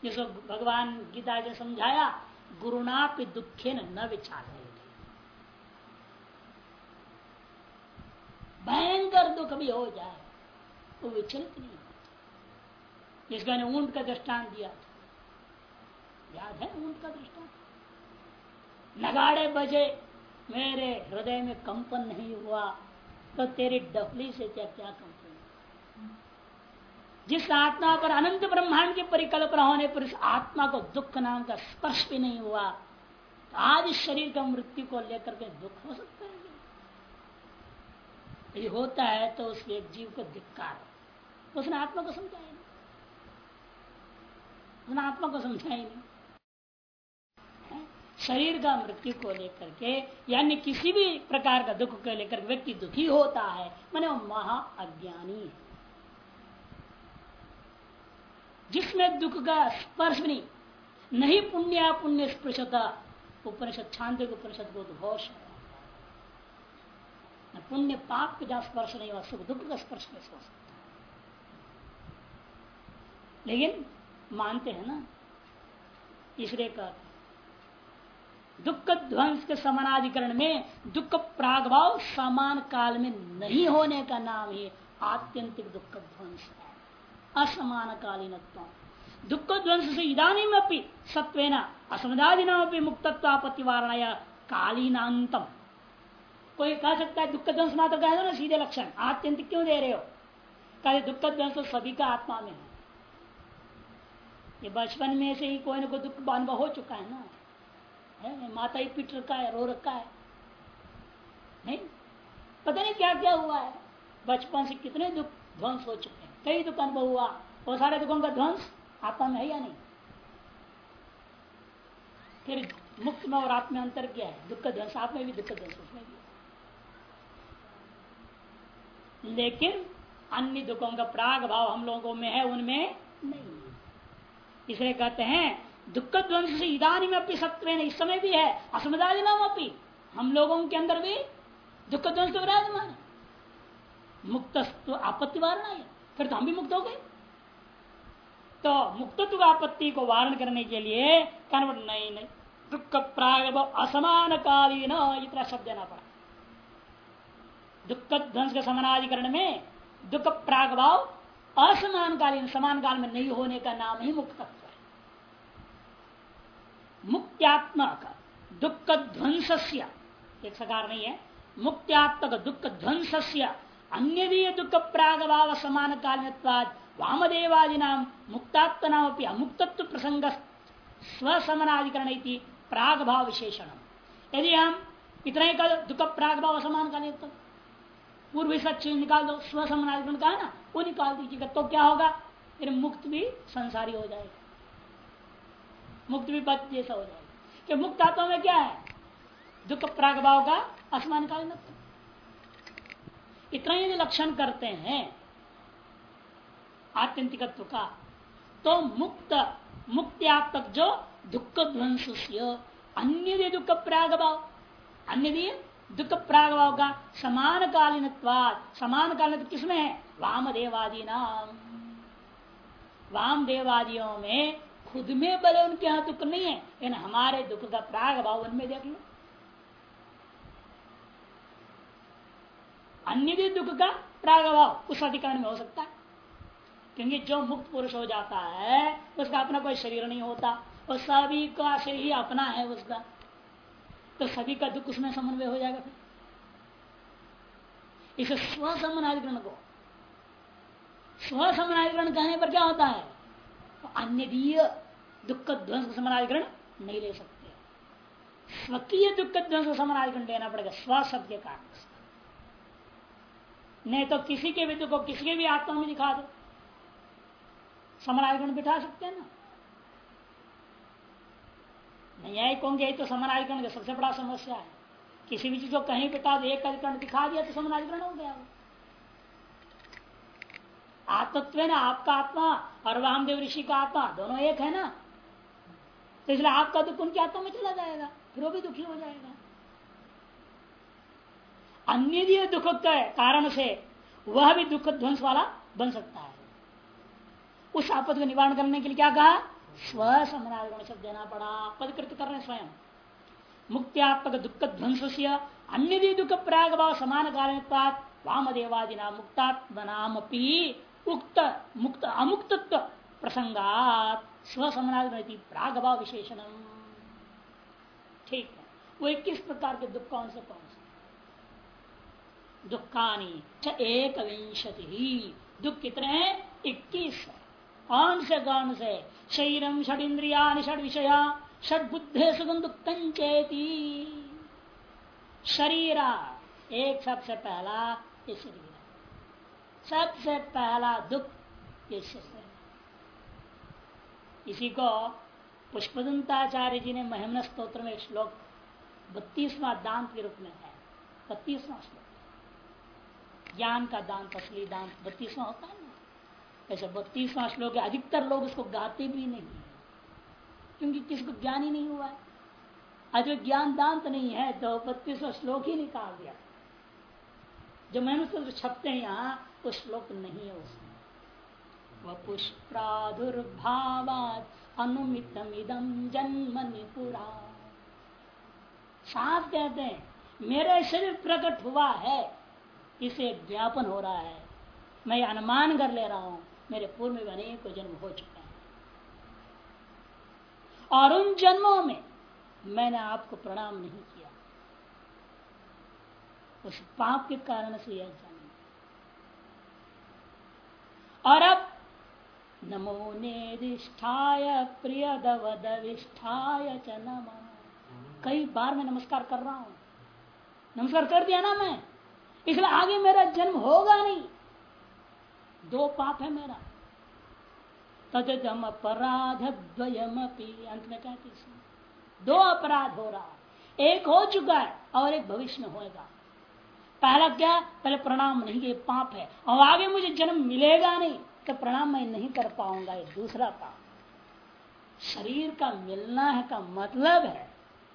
जिसको भगवान गीता ने समझाया, गुरुनाप दुखे न विचार। भयंकर दुख भी हो जाए, वो विचलित नहीं होता। जिसका ने ऊँट का दृष्टान दिया था, याद है ऊँट का दृष्टान नगाड़े बजे मेरे हृदय में कंपन नहीं हुआ तो तेरी डफली से क्या क्या जिस आत्मा पर अनंत ब्रह्मांड की परिकल्पना होने पर इस आत्मा को दुख नाम का स्पर्श भी नहीं हुआ तो आज शरीर का मृत्यु को लेकर के दुख हो सकता है। यदि होता है तो उस एक जीव को धिक्कार उसने आत्मा को समझाया नहीं। उसने आत्मा को समझाया नहीं। शरीर का मृत्यु को लेकर के, यानी किसी भी प्रकार का दुख को लेकर व्यक्ति दुखी होता है। मैंने वो महा अज्ञानी है। जिसमें दुख का स्पर्श नहीं नहीं पुण्य पुण्य स्पृशता उपनिषद शांति उपनिषद को घोष है। पुण्य पाप का जहाँ स्पर्श नहीं हुआ, सुख दुख का स्पर्श कैसे हो सकता लेकिन मानते हैं ना, इसलिए कहते दुख ध्वंस के समानाधिकरण में दुख प्रागभाव समान काल में नहीं होने का नाम ही आत्यंतिक दुख ध्वंस है। असमान कालीन दुख ध्वंस से इधानी अपनी सत्वेन असमदादिनापि मुक्तत्वापत्ति वारणा कालीनातम कोई कह सकता है दुख ध्वंस मात्र कह दो ना, सीधे लक्षण। आत्यंतिक क्यों दे रहे हो। कहे दुख ध्वंस तो सभी का आत्मा में है। ये बचपन में से ही कोई ना कोई दुख अनुभव हो चुका है ना। है माता ही पिट रखा है, रो रखा है। नहीं, पता नहीं क्या क्या हुआ है। बचपन से कितने दुख ध्वंस हो चुके कई दुख अनुभव हुआ वो सारे दुखों का ध्वंस आत्मा में है या नहीं? फिर मुक्त में और आत्मा में अंतर क्या है? दुख का ध्वंस आप में भी, दुख का ध्वंस उसमें भी लेकिन अन्य दुखों का प्राग भाव हम लोगों में है, उनमें नहीं इसलिए कहते हैं, दुख ध्वंस से इधानी में अपनी सत्व इस समय भी है। असमदादी नाम अपनी हम लोगों के अंदर भी दुख ध्वंस तो विराजमान मुक्त आपत्ति वारणा है। फिर तो हम भी मुक्त हो गए। तो मुक्तत्व आपत्ति को वारण करने के लिए कन्वर्ट, नहीं नहीं। दुख प्राग असमान कालीन इतना शब्द देना पड़ा। दुख ध्वंस के समानाधिकरण में दुख प्राग भाव असमान कालीन समान काल में नहीं होने का नाम ही मुक्तत्व मुक्त्यात्मक दुख ध्वंस एक सकार नहीं है। मुक्त्यात्मक दुख ध्वंस अन्य भी दुख प्राग भाव समान काल वामदेवादी नाम मुक्तात्म नाम अमुक्तत्व प्रसंग स्वसमनाधिकरण प्राग भाव विशेषण यदि हम इतना ही कर दुख प्राग भाव समान काल तो पूर्व सच निकाल दो स्वसमनाधिकरण का है ना? वो निकाल दीजिएगा तो क्या होगा? फिर मुक्त भी संसारी हो जाएगा। मुक्त भी पद जैसा हो जाएगा। कि मुक्त आत्मा में क्या है? दुख प्रागभाव का असमान कालीन इतना यदि लक्षण करते हैं, आत्यंतिकत्व का तो मुक्त, मुक्त्यात्मक जो दुख ध्वंस अन्य दुख प्राग भाव अन्य दुख प्राग भाव का समान कालीन समान कालीन किसमें है? वाम देवादी नाम वाम देवादियों में खुद में बले उनके यहाँ दुख नहीं है, लेकिन हमारे दुख का प्राग भाव उनमें देख लो। अन्य भी दुख का प्राग भाव उस अधिकरण में हो सकता है। क्योंकि जो मुक्त पुरुष हो जाता है, उसका अपना कोई शरीर नहीं होता, और सभी का शरीर अपना है उसका तो सभी का दुख उसमें समन्वय हो जाएगा फिर। इसे स्वसमनाधिकरण को स्वसमनाधिकरण कहने पर क्या होता है? तो अन्य दुख ध्वंस समानाधिकरण नहीं ले सकते। स्वकीय दुख ध्वंस समानाधिकरण लेना पड़ेगा, स्व शब्द के कारण। नहीं तो किसी के भी दुख किसी के भी आत्मा में दिखा दो। समानाधिकरण बिठा सकते हैं ना? नहीं आई कहोगे, यही तो समानाधिकरण का सबसे बड़ा समस्या है। किसी भी चीज़ को कहीं बिठा दो, एक अधिकरण दिखा दिया तो समानाधिकरण हो गया आत्मत्व ना, आपका आत्मा और वामदेव ऋषि का आत्मा, दोनों एक है ना? तो इसलिए आपका दुख उनकी आत्मा में चला जाएगा, फिर वो भी दुखी हो जाएगा। अन्य दुख के कारण से, वह भी दुख ध्वंस वाला बन सकता है। उस आपद को निवारण करने के लिए क्या कहा? स्व समनागुण शब्द देना पड़ा, पदकृत कर रहे स्वयं। मुक्त्यात्मक दुख ध्वंस से, अन्य दुख प्राग भाव समान कारण वामदेवादिना मुक्तात्मनाम उक्त मुक्त, अमुक्तत्व प्रसंगात स्वसमनादि प्रागभाव विशेषण ठीक है। वो किस प्रकार के दुख कौन से कौन दुखानी एक विंशति ही दुख कितने? हैं इक्कीस। कौन से कौन से शरीरम षड इंद्रिया षड विषया षड बुद्धे सुगम दुखम चेती। शरीरा, एक सबसे पहला ये शरीर। सबसे पहला दुख ये शरीर। इसी को पुष्पदंताचार्य जी ने महिमन स्त्रोत्र में श्लोक बत्तीसवा दांत के रूप में है। बत्तीसवा श्लोक। ज्ञान का दान असली दान, बत्तीसवा होता है ना? ऐसे बत्तीसवा श्लोक अधिकतर लोग इसको गाते भी नहीं क्योंकि किसको ज्ञान ही नहीं हुआ है? आज ज्ञान दांत नहीं है तो बत्तीसवा श्लोक ही निकाल दिया। जो मैंने तो छपते हैं यहाँ, वो श्लोक नहीं है उसमें। वपुष्प्रादुर्भावात अनुमितमिदम जन्मनि पुरा। साफ़ कहते हैं, मेरे शरीर प्रकट हुआ है इसे ज्ञापन हो रहा है। मैं अनुमान कर ले रहा हूँ, मेरे पूर्व में अनेक जन्म हो चुके हैं। और उन जन्मों में मैंने आपको प्रणाम नहीं किया। उस पाप के कारण से यह जन्म और अब, नमो नेदिष्ठाय प्रियदवदविष्ठाय च नम। कई बार मैं नमस्कार कर रहा हूँ। नमस्कार कर दिया ना मैं? इसलिए आगे मेरा जन्म होगा नहीं। दो पाप है मेरा। तदम अपराध अंत में कहती दो अपराध हो रहा एक हो चुका है और एक भविष्य में होगा पहला क्या? पहले प्रणाम नहीं, ये पाप है। और आगे मुझे जन्म मिलेगा नहीं तो प्रणाम मैं नहीं कर पाऊँगा, ये दूसरा पाप। शरीर का मिलना है का मतलब है,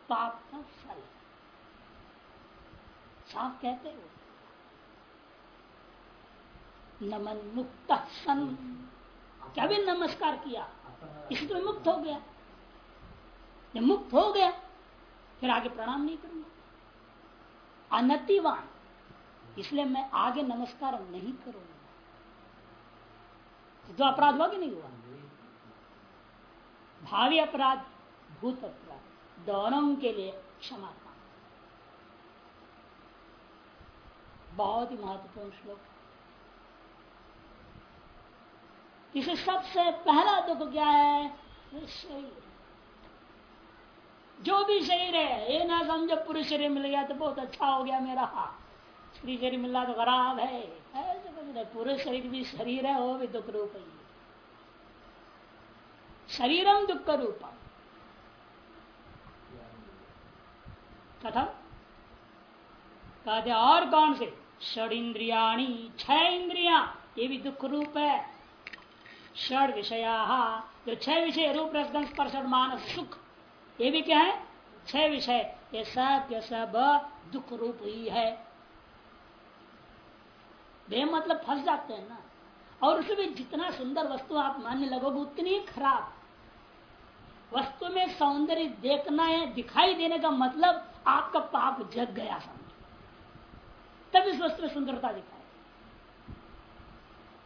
पाप का फल। साफ़ कहते हो? नमन मुक्त सन। क्या भी नमस्कार किया? इसी तो मुक्त हो गया। जब मुक्त हो गया, फिर आगे प्रणाम नहीं करूँगा। अनतिवान। इसलिए मैं आगे नमस्कार नहीं करूँगा। तो अपराध हुआ कि नहीं हुआ? भावी अपराध, भूत अपराध, दोनों के लिए क्षमा। बहुत ही महत्वपूर्ण श्लोक। इसे सबसे पहला दुख क्या है? शरीर। जो भी शरीर है, ये ना समझो पुरुष शरीर मिल गया तो बहुत अच्छा हो गया मेरा। स्त्री शरीर मिला तो खराब है। पुरुष शरीर भी शरीर है, वो भी दुख रूप ही। शरीरम दुख रूपम। कथम? कहते और कौन से? षड इंद्रिया छह इंद्रिया, ये भी दुख रूप है। षड विषया। जो छह विषय रूप रसगंध, स्पर्श मानस सुख, ये भी क्या है? छह विषय। ये सब के सब दुख रूप ही है। वे मतलब फंस जाते हैं ना। और उसमें जितना सुंदर वस्तु आप मानने लगोगे, उतनी खराब। वस्तु में सौंदर्य देखना है, दिखाई देने का मतलब आपका पाप जग गया। समझ तब इस वस्तु में सुंदरता दिखाई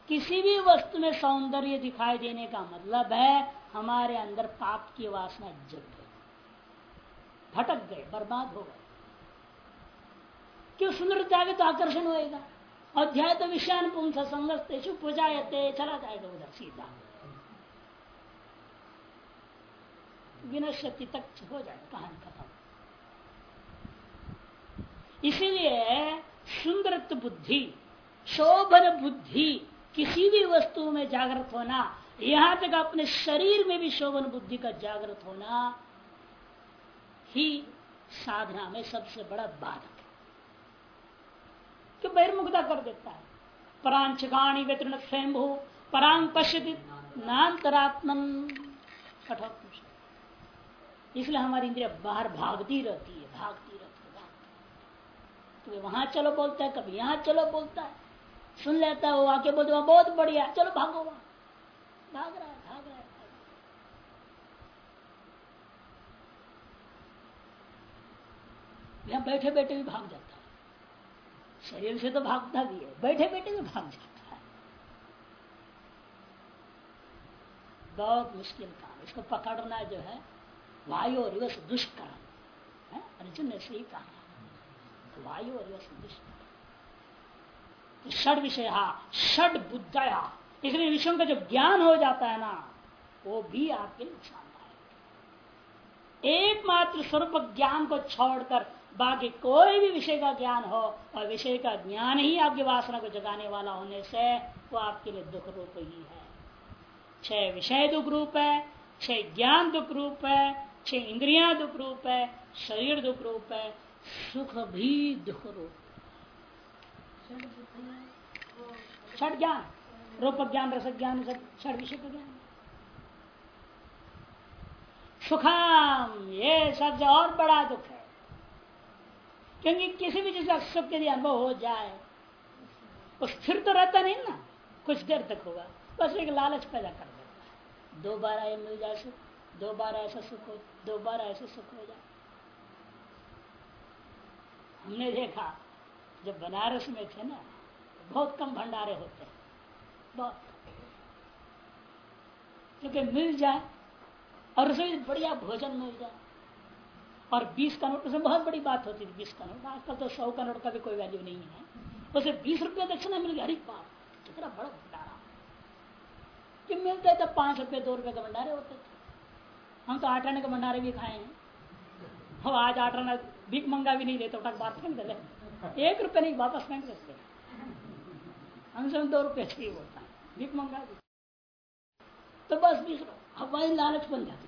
किसी भी वस्तु में सौंदर्य दिखाई देने का मतलब है, हमारे अंदर पाप की वासना जग गई। भटक गए बर्बाद हो गए क्यों सुंदरता के तो आकर्षण होएगा? अध्याय तो विषयान पुंस पूजाते चला जाएगा उधर, सीधा। विनश्यति तक हो जाए, कहानी खत्म। इसीलिए सुंदरत्व बुद्धि, शोभन बुद्धि किसी भी वस्तु में जागृत होना, यहाँ तक अपने शरीर में भी शोभन बुद्धि का जागृत होना ही साधना में सबसे बड़ा बाधक है। कि बहिर्मुखता कर देता है। परांचकाणी व्यतीर्ण स्वयं नान्तरात्मन कठोर इसलिए हमारी इंद्रिया बाहर भागती रहती है, भागती रहती है, भागती कभी वहाँ चलो बोलता है, कभी यहाँ चलो बोलता है। सुन लेता है वो आके बोलते वहाँ बहुत बढ़िया चलो भागो वहाँ। भाग रहा है, भाग रहा है। यहाँ बैठे बैठे भी भाग जाता है। शरीर से तो भागता भी है। बैठे बैठे भी भाग जाता है। बहुत मुश्किल काम। इसको पकड़ना जो है, वायु और युवस दुष्कर्म। अर्जुन ने सही कहा। वायु और युवस दुष्कर्म। षड विषय, षड बुद्धया। इसलिए विषयों का जो ज्ञान हो जाता है ना, वो भी आपके नुकसानदायक एकमात्र स्वरूप ज्ञान को छोड़कर बाकी कोई भी विषय का ज्ञान हो, और विषय का ज्ञान ही आपकी वासना को जगाने वाला होने से, वो आपके लिए दुख रूप ही है। छह विषय दुख रूप है, छह ज्ञान दुख रूप है, छह इंद्रिया दुख रूप है, शरीर दुख रूप है, सुख भी दुख रूप छठ ज्ञान, रूप ज्ञान, रस ज्ञान छठ विषय का ज्ञान। सुखाम, ये सबसे और बड़ा दुख है। क्योंकि किसी भी चीज़ का सुख यदि अनुभव हो जाए, वो स्थिर तो रहता नहीं ना, कुछ देर तक होगा, बस एक लालच पैदा कर देता है। दो बार आए मिल जाए सुख, दो बार ऐसा सुख हो, दो बार ऐसा सुख हो जाए। हमने देखा जब बनारस में थे ना, बहुत कम भंडारे होते हैं। बहुत। क्योंकि मिल जाए और उसमें बढ़िया भोजन मिल जाए। और 20 का नोट उसमें बहुत बड़ी बात होती थी 20 का नोट आजकल तो 100 का नोट का भी कोई वैल्यू नहीं है। उसे 20 रुपया दक्षिणा मिल गया। अरे बाप कितना बड़ा भंडारा। कि मिलते तो पाँच रुपये, दो रुपये का भंडारे होते थे। हम तो आठ आने के भंडारे भी खाए हैं। हम आज आठ आना, भीख मंगा भी नहीं देते, उठा बात फेंक देते एक रुपये नहीं, वापस फेंक देते हमसे दो रुपये चाहिए बोलता है भीख मंगा तो बस बीस हवाई लालच बन जाती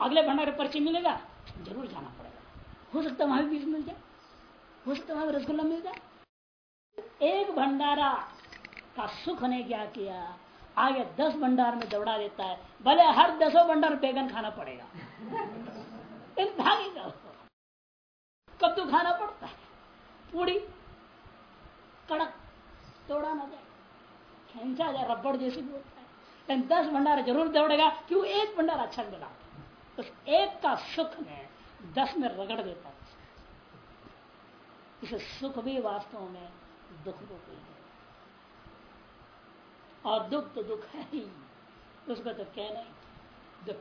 अगले भंडारे पर्ची मिलेगा, ज़रूर जाना पड़ेगा। हो सकता है वहाँ भी बीज मिल जाए। हो सकता है वहाँ रसगुल्ला मिल जाए। एक भंडारा का सुख ने क्या किया? आगे दस भंडार में दौड़ा देता है। भले हर दसों भंडार बैगन खाना पड़ेगा। भागेगा कब तो खाना पड़ता है। पूड़ी कड़क, दौड़ा ना जाए। खेचा जाए रबड़ जैसे बोलता है। लेकिन दस भंडार ज़रूर दौड़ेगा, क्यों एक भंडार अच्छा मिला उस एक का सुख में दस में रगड़ देता है। इसे सुख भी वास्तव में दुख रूप ही और दुख तो दुख है ही। उसका तो कहना ही, दुख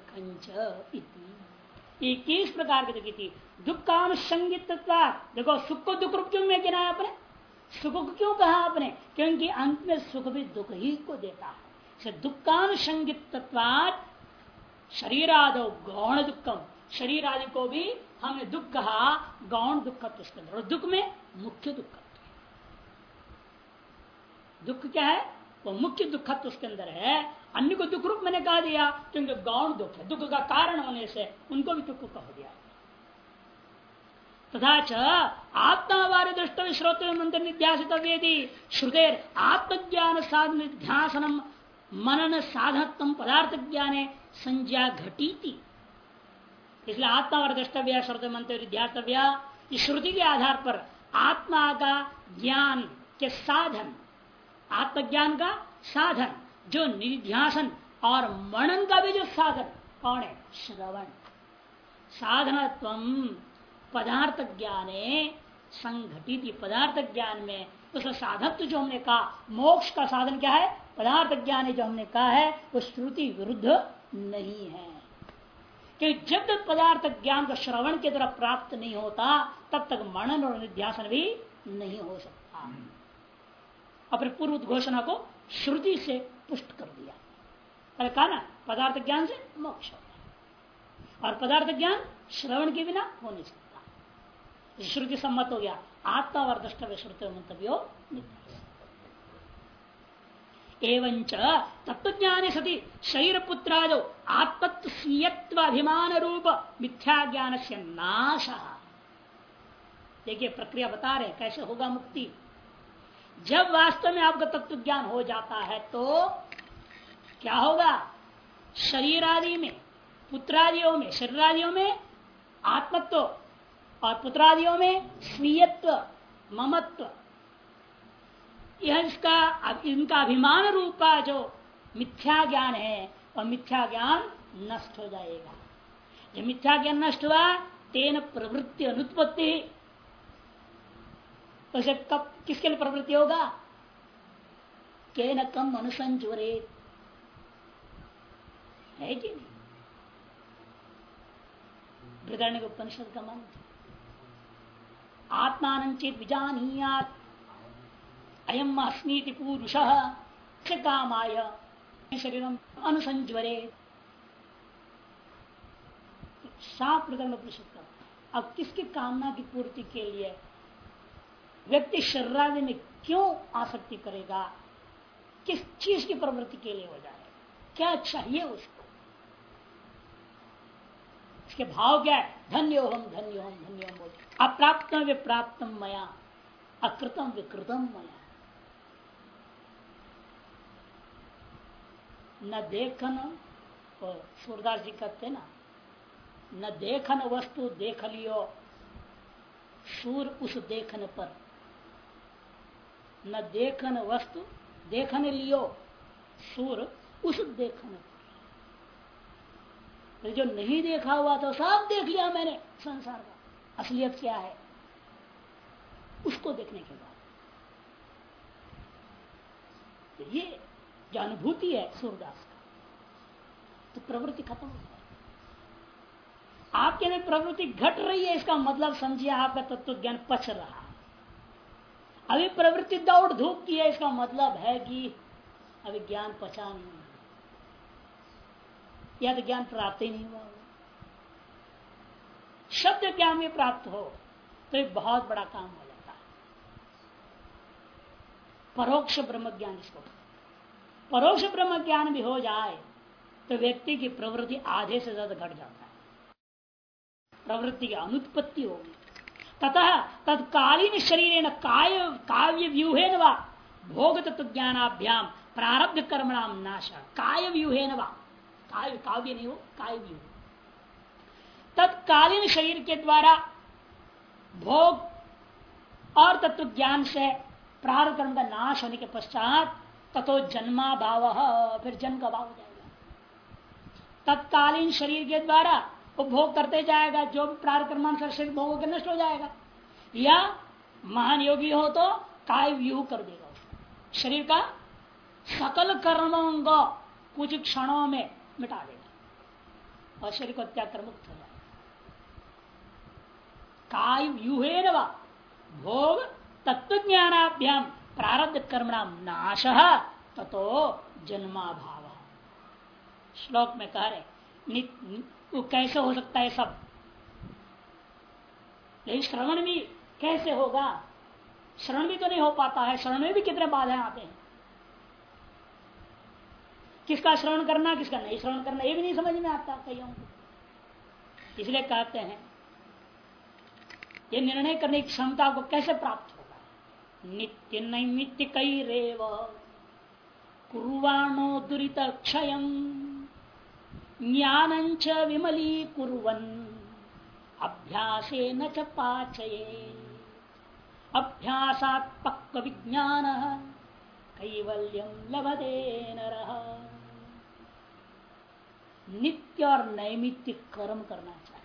इक्कीस प्रकार की दुखी थी। दुखानुषंगित देखो, सुख को दुख रूप क्यों में गिना आपने? सुख को क्यों कहा आपने? क्योंकि अंत में सुख भी दुख ही को देता है। दुख काम दुखानुषंगित शरीर आदो गौण दुखम शरीर आदि को भी हमने दुख कहा, गौण दुख उसके अंदर और दुख में मुख्य दुख दुख क्या है? वो मुख्य दुखत्व उसके अंदर है। अन्य को दुख रूप मैंने कहा दिया क्योंकि गौण दुख है। दुख का कारण होने से उनको भी दुख कह दिया। तथा च आत्मावार दृष्टव्य श्रोत मंत्र निध्यासितव्यदि श्रुतेर आत्मज्ञान साधन ध्यासनम, मनन साधकत्म पदार्थ ज्ञाने संज्ञा घटी थी इसलिए आत्मा और द्रष्टव्य श्रोत मंत्र इस श्रुति के आधार पर आत्मा का ज्ञान के साधन, आत्मज्ञान का साधन। जो निध्यासन और मनन का भी जो साधन कौन है? श्रवण। साधनत्व पदार्थ ज्ञाने संघटित पदार्थ ज्ञान में उसका साधक जो हमने कहा मोक्ष का साधन क्या है? पदार्थ ज्ञान जो हमने कहा है वो श्रुति विरुद्ध नहीं है। क्योंकि जब तक पदार्थ ज्ञान का श्रवण के द्वारा प्राप्त नहीं होता तब तक मनन और निध्यासन भी नहीं हो सकता। अपने पूर्व घोषणा को श्रुति से पुष्ट कर दिया। अरे कहा ना, पदार्थ ज्ञान से मोक्ष होता और पदार्थ ज्ञान श्रवण के बिना हो नहीं सकता। श्रुति सम्मत हो गया, आत्मा और द्रष्टव्य श्रुति मंतव्यो एवं तत्व ज्ञान सती शरीर पुत्राद आत्मत्व अभिमान रूप मिथ्या ज्ञान से नाश। देखिए, प्रक्रिया बता रहे कैसे होगा मुक्ति। जब वास्तव में आपका तत्व ज्ञान हो जाता है तो क्या होगा? शरीर आदि में, पुत्रादियों में, शरीरादियों में आत्मत्व और पुत्रादियों में स्वीयत्व, ममत्व। यह इसका, इनका अभिमान रूप का जो मिथ्या ज्ञान है, वह मिथ्या ज्ञान नष्ट हो जाएगा। जब मिथ्या ज्ञान नष्ट हुआ, तेन प्रवृत्ति अनुत्पत्ति। उसे कब, किसके लिए प्रवृत्ति होगा? के न कम अनुसंचुरे है कि नहीं? बृदरण्य उपनिषद का मंत्र आत्मान चेत विजानीयात। अयम अस्मीति पुरुष। कामाय शरीर अनुसंज्वरे साफ़ प्रकरण परिषद का। अब किसकी कामना की पूर्ति के लिए व्यक्ति शरीरादि में क्यों आसक्ति करेगा? किस चीज़ की प्रवृत्ति के लिए हो जाए क्या चाहिए उसको? इसके भाव क्या है? धन्य हम धन्य हम धन्य हम बोल। अप्राप्त विप्राप्त मया, अकृतम विकृतम मया। न देखन सूरदास जी कहते ना, न देखन वस्तु देख लियो, सूर उस देखन पर। न देखन वस्तु देखने लियो, सूर उस देखने पर। जो नहीं देखा हुआ तो सब देख लिया मैंने संसार का। असलियत क्या है? उसको देखने के बाद। तो ये जो अनुभूति है सूर्यदास का तो प्रवृत्ति खत्म हो जाए आपके अंदर प्रवृत्ति घट रही है, इसका मतलब समझिए आपका तत्व ज्ञान पच रहा। अभी प्रवृत्ति दौड़ धूप की है, इसका मतलब है कि अभी ज्ञान पचा नहीं। या तो ज्ञान प्राप्त ही नहीं हुआ। शब्द ज्ञान में प्राप्त हो तो एक बहुत बड़ा काम हो जाता है। परोक्ष ब्रह्म ज्ञान इसको परोक्ष ब्रह्म ज्ञान भी हो जाए तो व्यक्ति की प्रवृत्ति आधे से ज़्यादा घट जाता है। प्रवृत्ति की अनुत्पत्ति होगी। तथा तत्कालीन शरीर काव्य व्यूहे व भोग तत्व ज्ञानाभ्याम, प्रारब्ध कर्मणाम नाश काय व्यूहे व। काव्य काव्य नहीं हो काय व्यूह तत्कालीन शरीर के द्वारा भोग और तत्व ज्ञान से प्रारब्ध कर्म का नाश होने के पश्चात तथो जन्मा भाव फिर जन्म का भाव हो जाएगा। तत्कालीन शरीर के द्वारा वो भोग करते जाएगा, जो भी प्रार कर्मानुसार शरीर भोग के नष्ट हो जाएगा। या महान योगी हो तो काय व्यूह कर देगा शरीर का सकल कर्मों को कुछ क्षणों में मिटा देगा और शरीर को कर मुक्त हो जाएगा काय व्यूहे भोग तत्व ज्ञानाभ्याम प्रारब्ध कर्मणाम नाश तथो जन्मा भाव श्लोक में कह रहे वो कैसे हो सकता है सब? लेकिन श्रवण भी कैसे होगा? श्रवण भी तो नहीं हो पाता है, श्रवण में भी कितने बाधाएँ आते हैं। किसका श्रवण करना, किसका नहीं श्रवण करना, ये भी नहीं समझ में आता कईयों को। इसलिए कहते हैं, ये निर्णय करने की क्षमता को कैसे प्राप्त होगा? नित्य नैमित्य कई रेव कुर्वाणो दुरीत क्षय, ज्ञान च विमली कुरन अभ्यासे न च पाचये। अभ्यासात पक्व विज्ञान कैवल्यम लभदे नर। नित्य और नैमित्तिक कर्म करना चाहिए।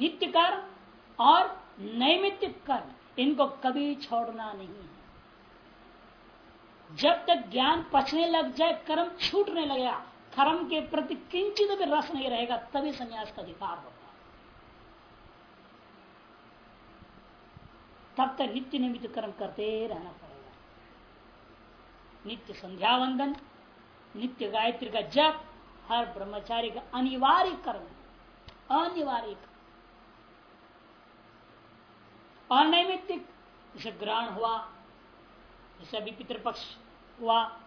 नित्य कर्म और नैमित्तिक कर्म, इनको कभी छोड़ना नहीं है। जब तक ज्ञान पचने लग जाए, कर्म छूटने लगेगा, कर्म के प्रति किंचित भी रस नहीं रहेगा, तभी संन्यास का अधिकार होगा। तब तक नित्य निमित्त कर्म करते रहना पड़ेगा। नित्य संध्या वंदन नित्य गायत्री का जप, हर ब्रह्मचारी का अनिवार्य कर्म, अनिवार्य अनैमित्तिक जैसे ग्रहण हुआ, जैसे अभी पितृपक्ष हुआ,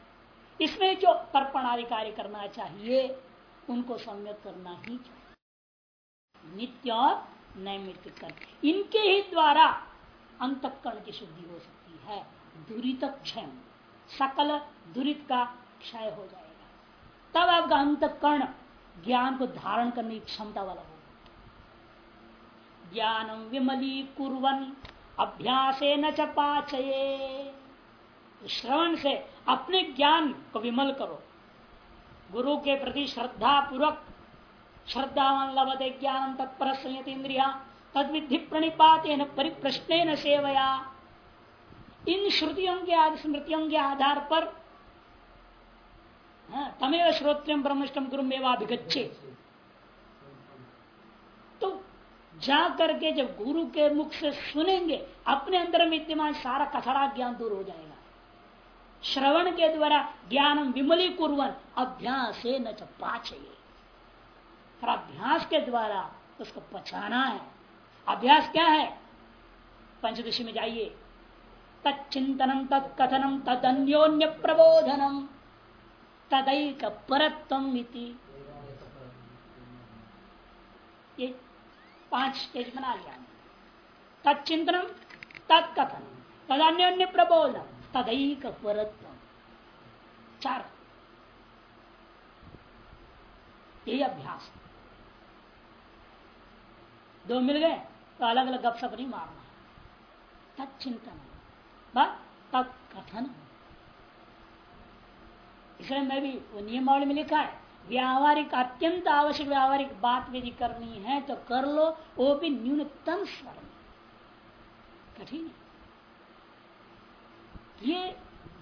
इसमें जो तर्पण आदि कार्य करना चाहिए, उनको सम्यक करना ही चाहिए। नित्य और नैमित्तिक कर्म। इनके ही द्वारा अंतकरण की शुद्धि हो सकती है दुरित क्षय सकल दुरित का क्षय हो जाएगा। तब आपका अंतकरण ज्ञान को धारण करने की क्षमता वाला होगा। ज्ञानम विमली कुरन अभ्यास न चपाचये श्रवण से अपने ज्ञान को विमल करो। गुरु के प्रति श्रद्धा पूर्वक श्रद्धावान लभते ज्ञान तत्पर संयत इंद्रिया तद विधि प्रणिपात परिप्रश्न सेवया। इन श्रुतियों के स्मृतियों के आधार पर तमेव श्रोत्रम ब्रह्मष्टम गुरु मेवाभिगछे तो जा करके जब गुरु के मुख से सुनेंगे, अपने अंदर में विद्यमान सारा कथरा ज्ञान दूर हो जाएगा। श्रवण के द्वारा ज्ञान विमली कुरन अभ्यास न पाचे और अभ्यास के द्वारा उसको पछाना है। अभ्यास क्या है? पंचदशी में जाइए। तत्चिंतनम तत्कथनम तदन्योन्य प्रबोधनम तदैक परत्म ये पाँच स्टेज बना लिया तत्चिंतनम तत्कथन तदन्योन्य प्रबोधन तदैक परत्म चार। यही अभ्यास। दो मिल गए तो अलग अलग गपशप नहीं मारना। तत्चिंतन तत्कथन इसलिए मैं भी नियमावली में लिखा है, व्यावहारिक अत्यंत आवश्यक व्यावहारिक बात यदि करनी है तो कर लो, वो भी न्यूनतम स्वर में। कठिन ये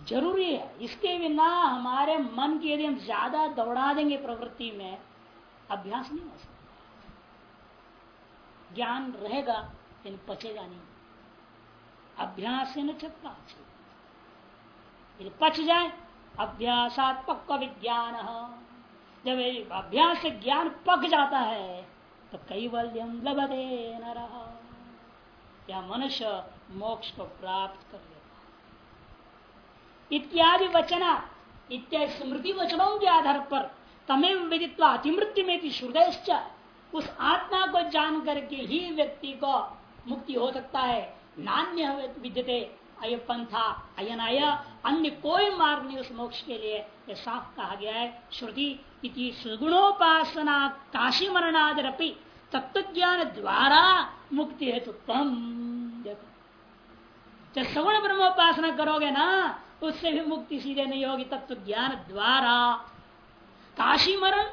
ज़रूरी है। इसके बिना हमारे मन की यदि हम ज़्यादा दौड़ा देंगे प्रवृत्ति में, अभ्यास नहीं हो सकता। ज्ञान रहेगा, लेकिन पचेगा नहीं। अभ्यास न चक्का यदि पच जाए अभ्यासात्मक विज्ञान। जब अभ्यास से ज्ञान पक जाता है तो कैवल्यम लभते न रहा। या मनुष्य मोक्ष को प्राप्त कर लेता इत्यादि वचना, इत्यादि स्मृति वचनों के आधार पर तमेव विदित्वा अतिमृत्यु में श्रुदयश्च उस आत्मा को जान करके ही व्यक्ति को मुक्ति हो सकता है। नान्य विद्यते। अय पंथा अयनाय, अन्य कोई मार्ग नहीं उस मोक्ष के लिए। यह साफ़ कहा गया है, श्रुति इति सुगुणोपासना काशी मरणादरपि तत्व ज्ञान द्वारा मुक्ति हेतु देखो, जब सगुण ब्रह्मोपासना करोगे ना, उससे भी मुक्ति सीधे नहीं होगी तत्व ज्ञान द्वारा। काशी मरण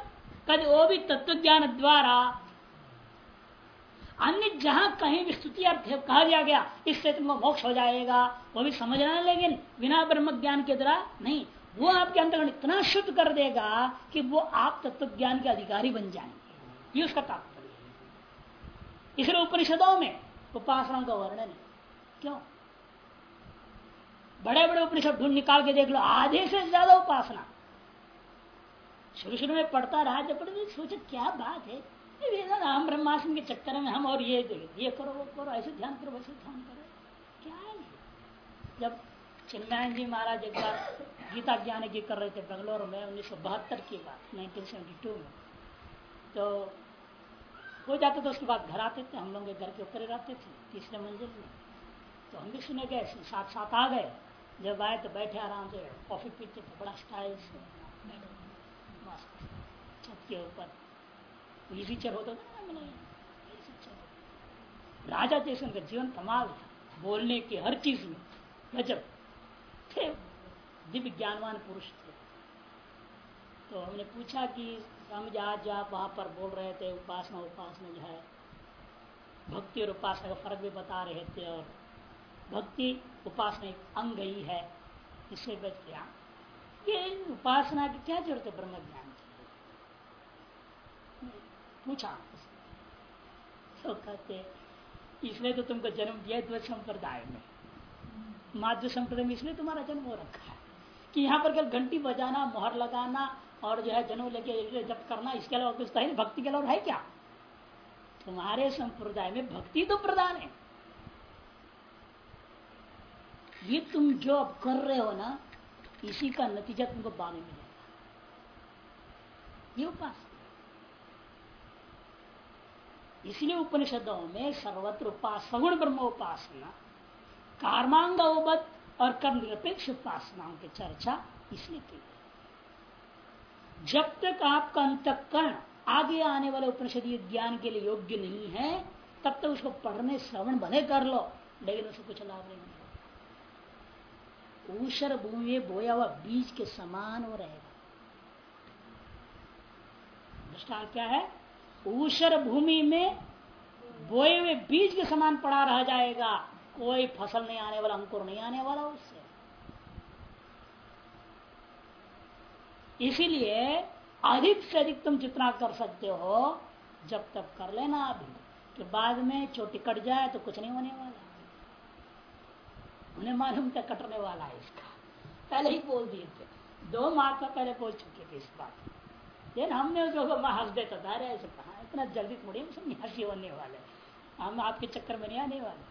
कद वो भी तत्व ज्ञान द्वारा अन्य जहाँ कहीं भी स्तुति अर्थ कहा दिया गया इससे तुमको मोक्ष हो जाएगा। वो भी समझना है, लेकिन बिना ब्रह्म ज्ञान के द्वारा नहीं। वो आपके अंदर इतना शुद्ध कर देगा कि वो आप तत्व ज्ञान के अधिकारी बन जाएँगे। ये उसका तात्पर्य। इसलिए उपनिषदों में उपासनाओं का वर्णन है। क्यों? बड़े बड़े उपनिषद ढूंढ निकाल के देख लो, आधे से ज़्यादा उपासना। शुरू शुरू में पढ़ता रहा, जब पढ़ते सोचे क्या बात है। राम ब्रह्मास्म के चक्कर में हम और ये ये करो वो करो ऐसे ध्यान करो वैसे ध्यान करो। क्या है जब चिन्मयान जी महाराज एक बार गीता ज्ञान की कर रहे थे बेंगलोर में उन्नीस सौ बहत्तर की बात 1972 में। तो हो जाते थे उसके बाद घर आते थे हम लोग घर के ऊपर ही रहते थे तीसरे मंजिल में। तो हम भी सुने गए साथ साथ आ गए। जब आए तो बैठे आराम से कॉफ़ी पीते थे बड़ा स्टाइल से। छत के ऊपर। इसी चर होता था ना राजा जैसे उनका जीवन कमाल था, बोलने की हर चीज़ में गजब थे। दिव्य ज्ञानवान पुरुष थे। तो हमने पूछा कि हम आज आप वहाँ पर बोल रहे थे, उपासना उपासना जो है, भक्ति और उपासना का फ़र्क भी बता रहे थे और भक्ति, उपासना एक अंग ही है इससे बच गया। ये उपासना की क्या ज़रूरत है ब्रह्म ज्ञान पूछा तो कहते इसलिए तो तुमको जन्म दिया द्वैत संप्रदाय में। माध्य संप्रदाय में इसलिए तुम्हारा जन्म हो रखा है। कि यहाँ पर कल घंटी बजाना, मोहर लगाना और जो है जन्म लेके जब करना, इसके अलावा कुछ है भक्ति के अलावा है क्या? तुम्हारे संप्रदाय में भक्ति तो प्रधान है। ये तुम जो अब कर रहे हो ना, इसी का नतीजा तुमको बाद में मिलेगा। ये उपास। इसलिए उपनिषदों में सर्वत्र उपास, सगुण ब्रह्म उपासना कार्मांगवत और कर्म निरपेक्ष उपासनाओं की चर्चा इसलिए की जब तक आपका अंतकरण आगे आने वाले उपनिषदीय ज्ञान के लिए योग्य नहीं है, तब तक उसको पढ़ने, श्रवण भले कर लो, लेकिन उसको कुछ लाभ नहीं मिलेगा। ऊषर भूमि बोया हुआ बीज के समान हो रहेगा। क्या है? ऊषर भूमि में बोए हुए बीज के समान पड़ा रह जाएगा। कोई फ़सल नहीं आने वाला, अंकुर नहीं आने वाला उससे। इसीलिए अधिक से अधिक तुम जितना कर सकते हो, जब तक कर लेना अभी। कि बाद में चोटी कट जाए तो कुछ नहीं होने वाला। उन्हें मालूम था कटने वाला है इसका। पहले ही बोल दिए थे। दो का पहले बोल चुके थे इस बात। लेकिन हमने जो हंस देता था अरे ऐसे कहा। इतना जल्दी थोड़ी हम सन्यासी होने वाले हम आपके चक्कर में नहीं आने वाले।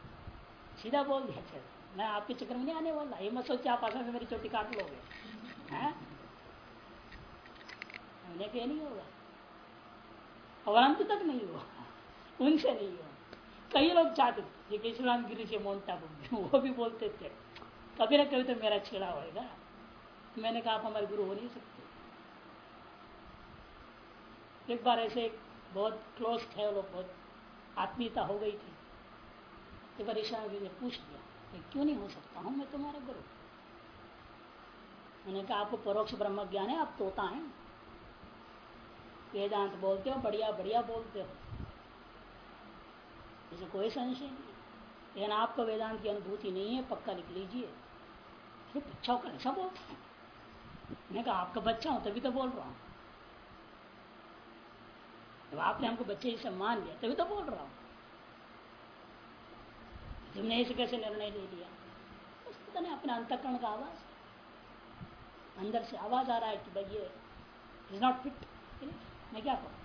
सीधा बोल दिया चल मैं आपके चक्कर में नहीं आने वाला। ये मत सोचिए, आप आसान से मेरी चोटी काट लोगे। हैं? हमने नहीं होगा। और अंत तक नहीं हुआ उनसे नहीं हुआ कई लोग चाहते थे। केशवराम गिरी से मोन्टा वो भी बोलते थे, कभी ना कभी तो मेरा छेड़ा होएगा। मैंने कहा, आप हमारे गुरु हो नहीं सकते। एक बार ऐसे बहुत क्लोज थे वो लोग बहुत आत्मीयता हो गई थी। बार ईशा ने पूछ लिया क्यों नहीं हो सकता? हूँ मैं तुम्हारा गुरु। मैंने कहा, आपको परोक्ष ब्रह्म ज्ञान है, आप तोता हैं। वेदांत बोलते हो, बढ़िया बढ़िया बोलते हो। इसे कोई संशय नहीं। लेकिन आपको वेदांत की अनुभूति नहीं है, पक्का लिख लीजिए। बच्चा का ऐसा बोलते हैं। मैंने कहा, आपका बच्चा हूँ, तभी तो बोल रहा हूँ। जब आपने हमको बच्चे जैसे मान लिया, तभी तो बोल रहा हूँ। तुमने ऐसे कैसे निर्णय ले लिया? पता नहीं, अपने अंतकरण का आवाज़। अंदर से आवाज़ आ रहा है कि भाई ये इज़ नॉट फिट मैं क्या करूँ?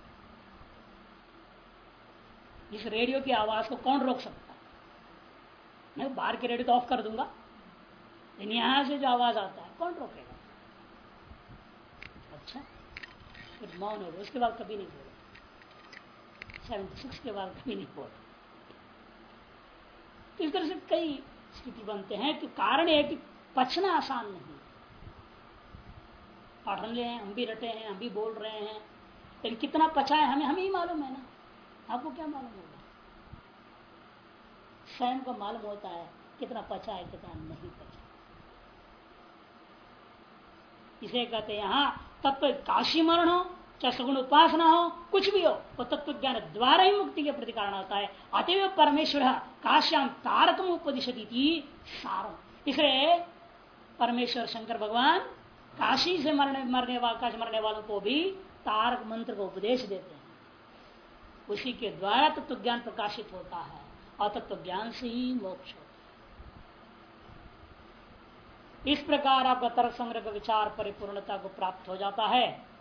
इस रेडियो की आवाज़ को कौन रोक सकता मैं बाहर के रेडियो तो ऑफ़ कर दूँगा। लेकिन यहाँ से जो आवाज़ आता है, कौन रोकेगा? अच्छा फिर मौन होगा उसके बाद कभी नहीं बोला सेवेंटी सिक्स के बाद कभी नहीं बोला तो इस तरह से कई स्थिति बनते हैं कि कारण है कि पचना आसान नहीं पढ़ रहे हैं, हम भी रटे हैं, हम भी बोल रहे हैं, लेकिन कितना पचा है हमें हमें ही मालूम है ना। आपको क्या मालूम होगा? स्वयं को मालूम होता है कितना पचा है, कितना नहीं पचा। इसे कहते हैं यहाँ तत्व काशी मरण हो चाहे सगुण उपासना हो, कुछ भी हो, वो तत्व ज्ञान द्वारा ही मुक्ति के प्रति कारण होता है। अतव परमेश्वर काश्याम तारकम उपदिशती थी इसलिए परमेश्वर शंकर भगवान काशी से मरने मरने वाले, काशी मरने वालों को भी तारक मंत्र को उपदेश देते हैं। उसी के द्वारा तत्व ज्ञान प्रकाशित होता है, और तत्व ज्ञान से ही मोक्ष होता इस प्रकार आपका तर्क संग्रह विचार परिपूर्णता को प्राप्त हो जाता है।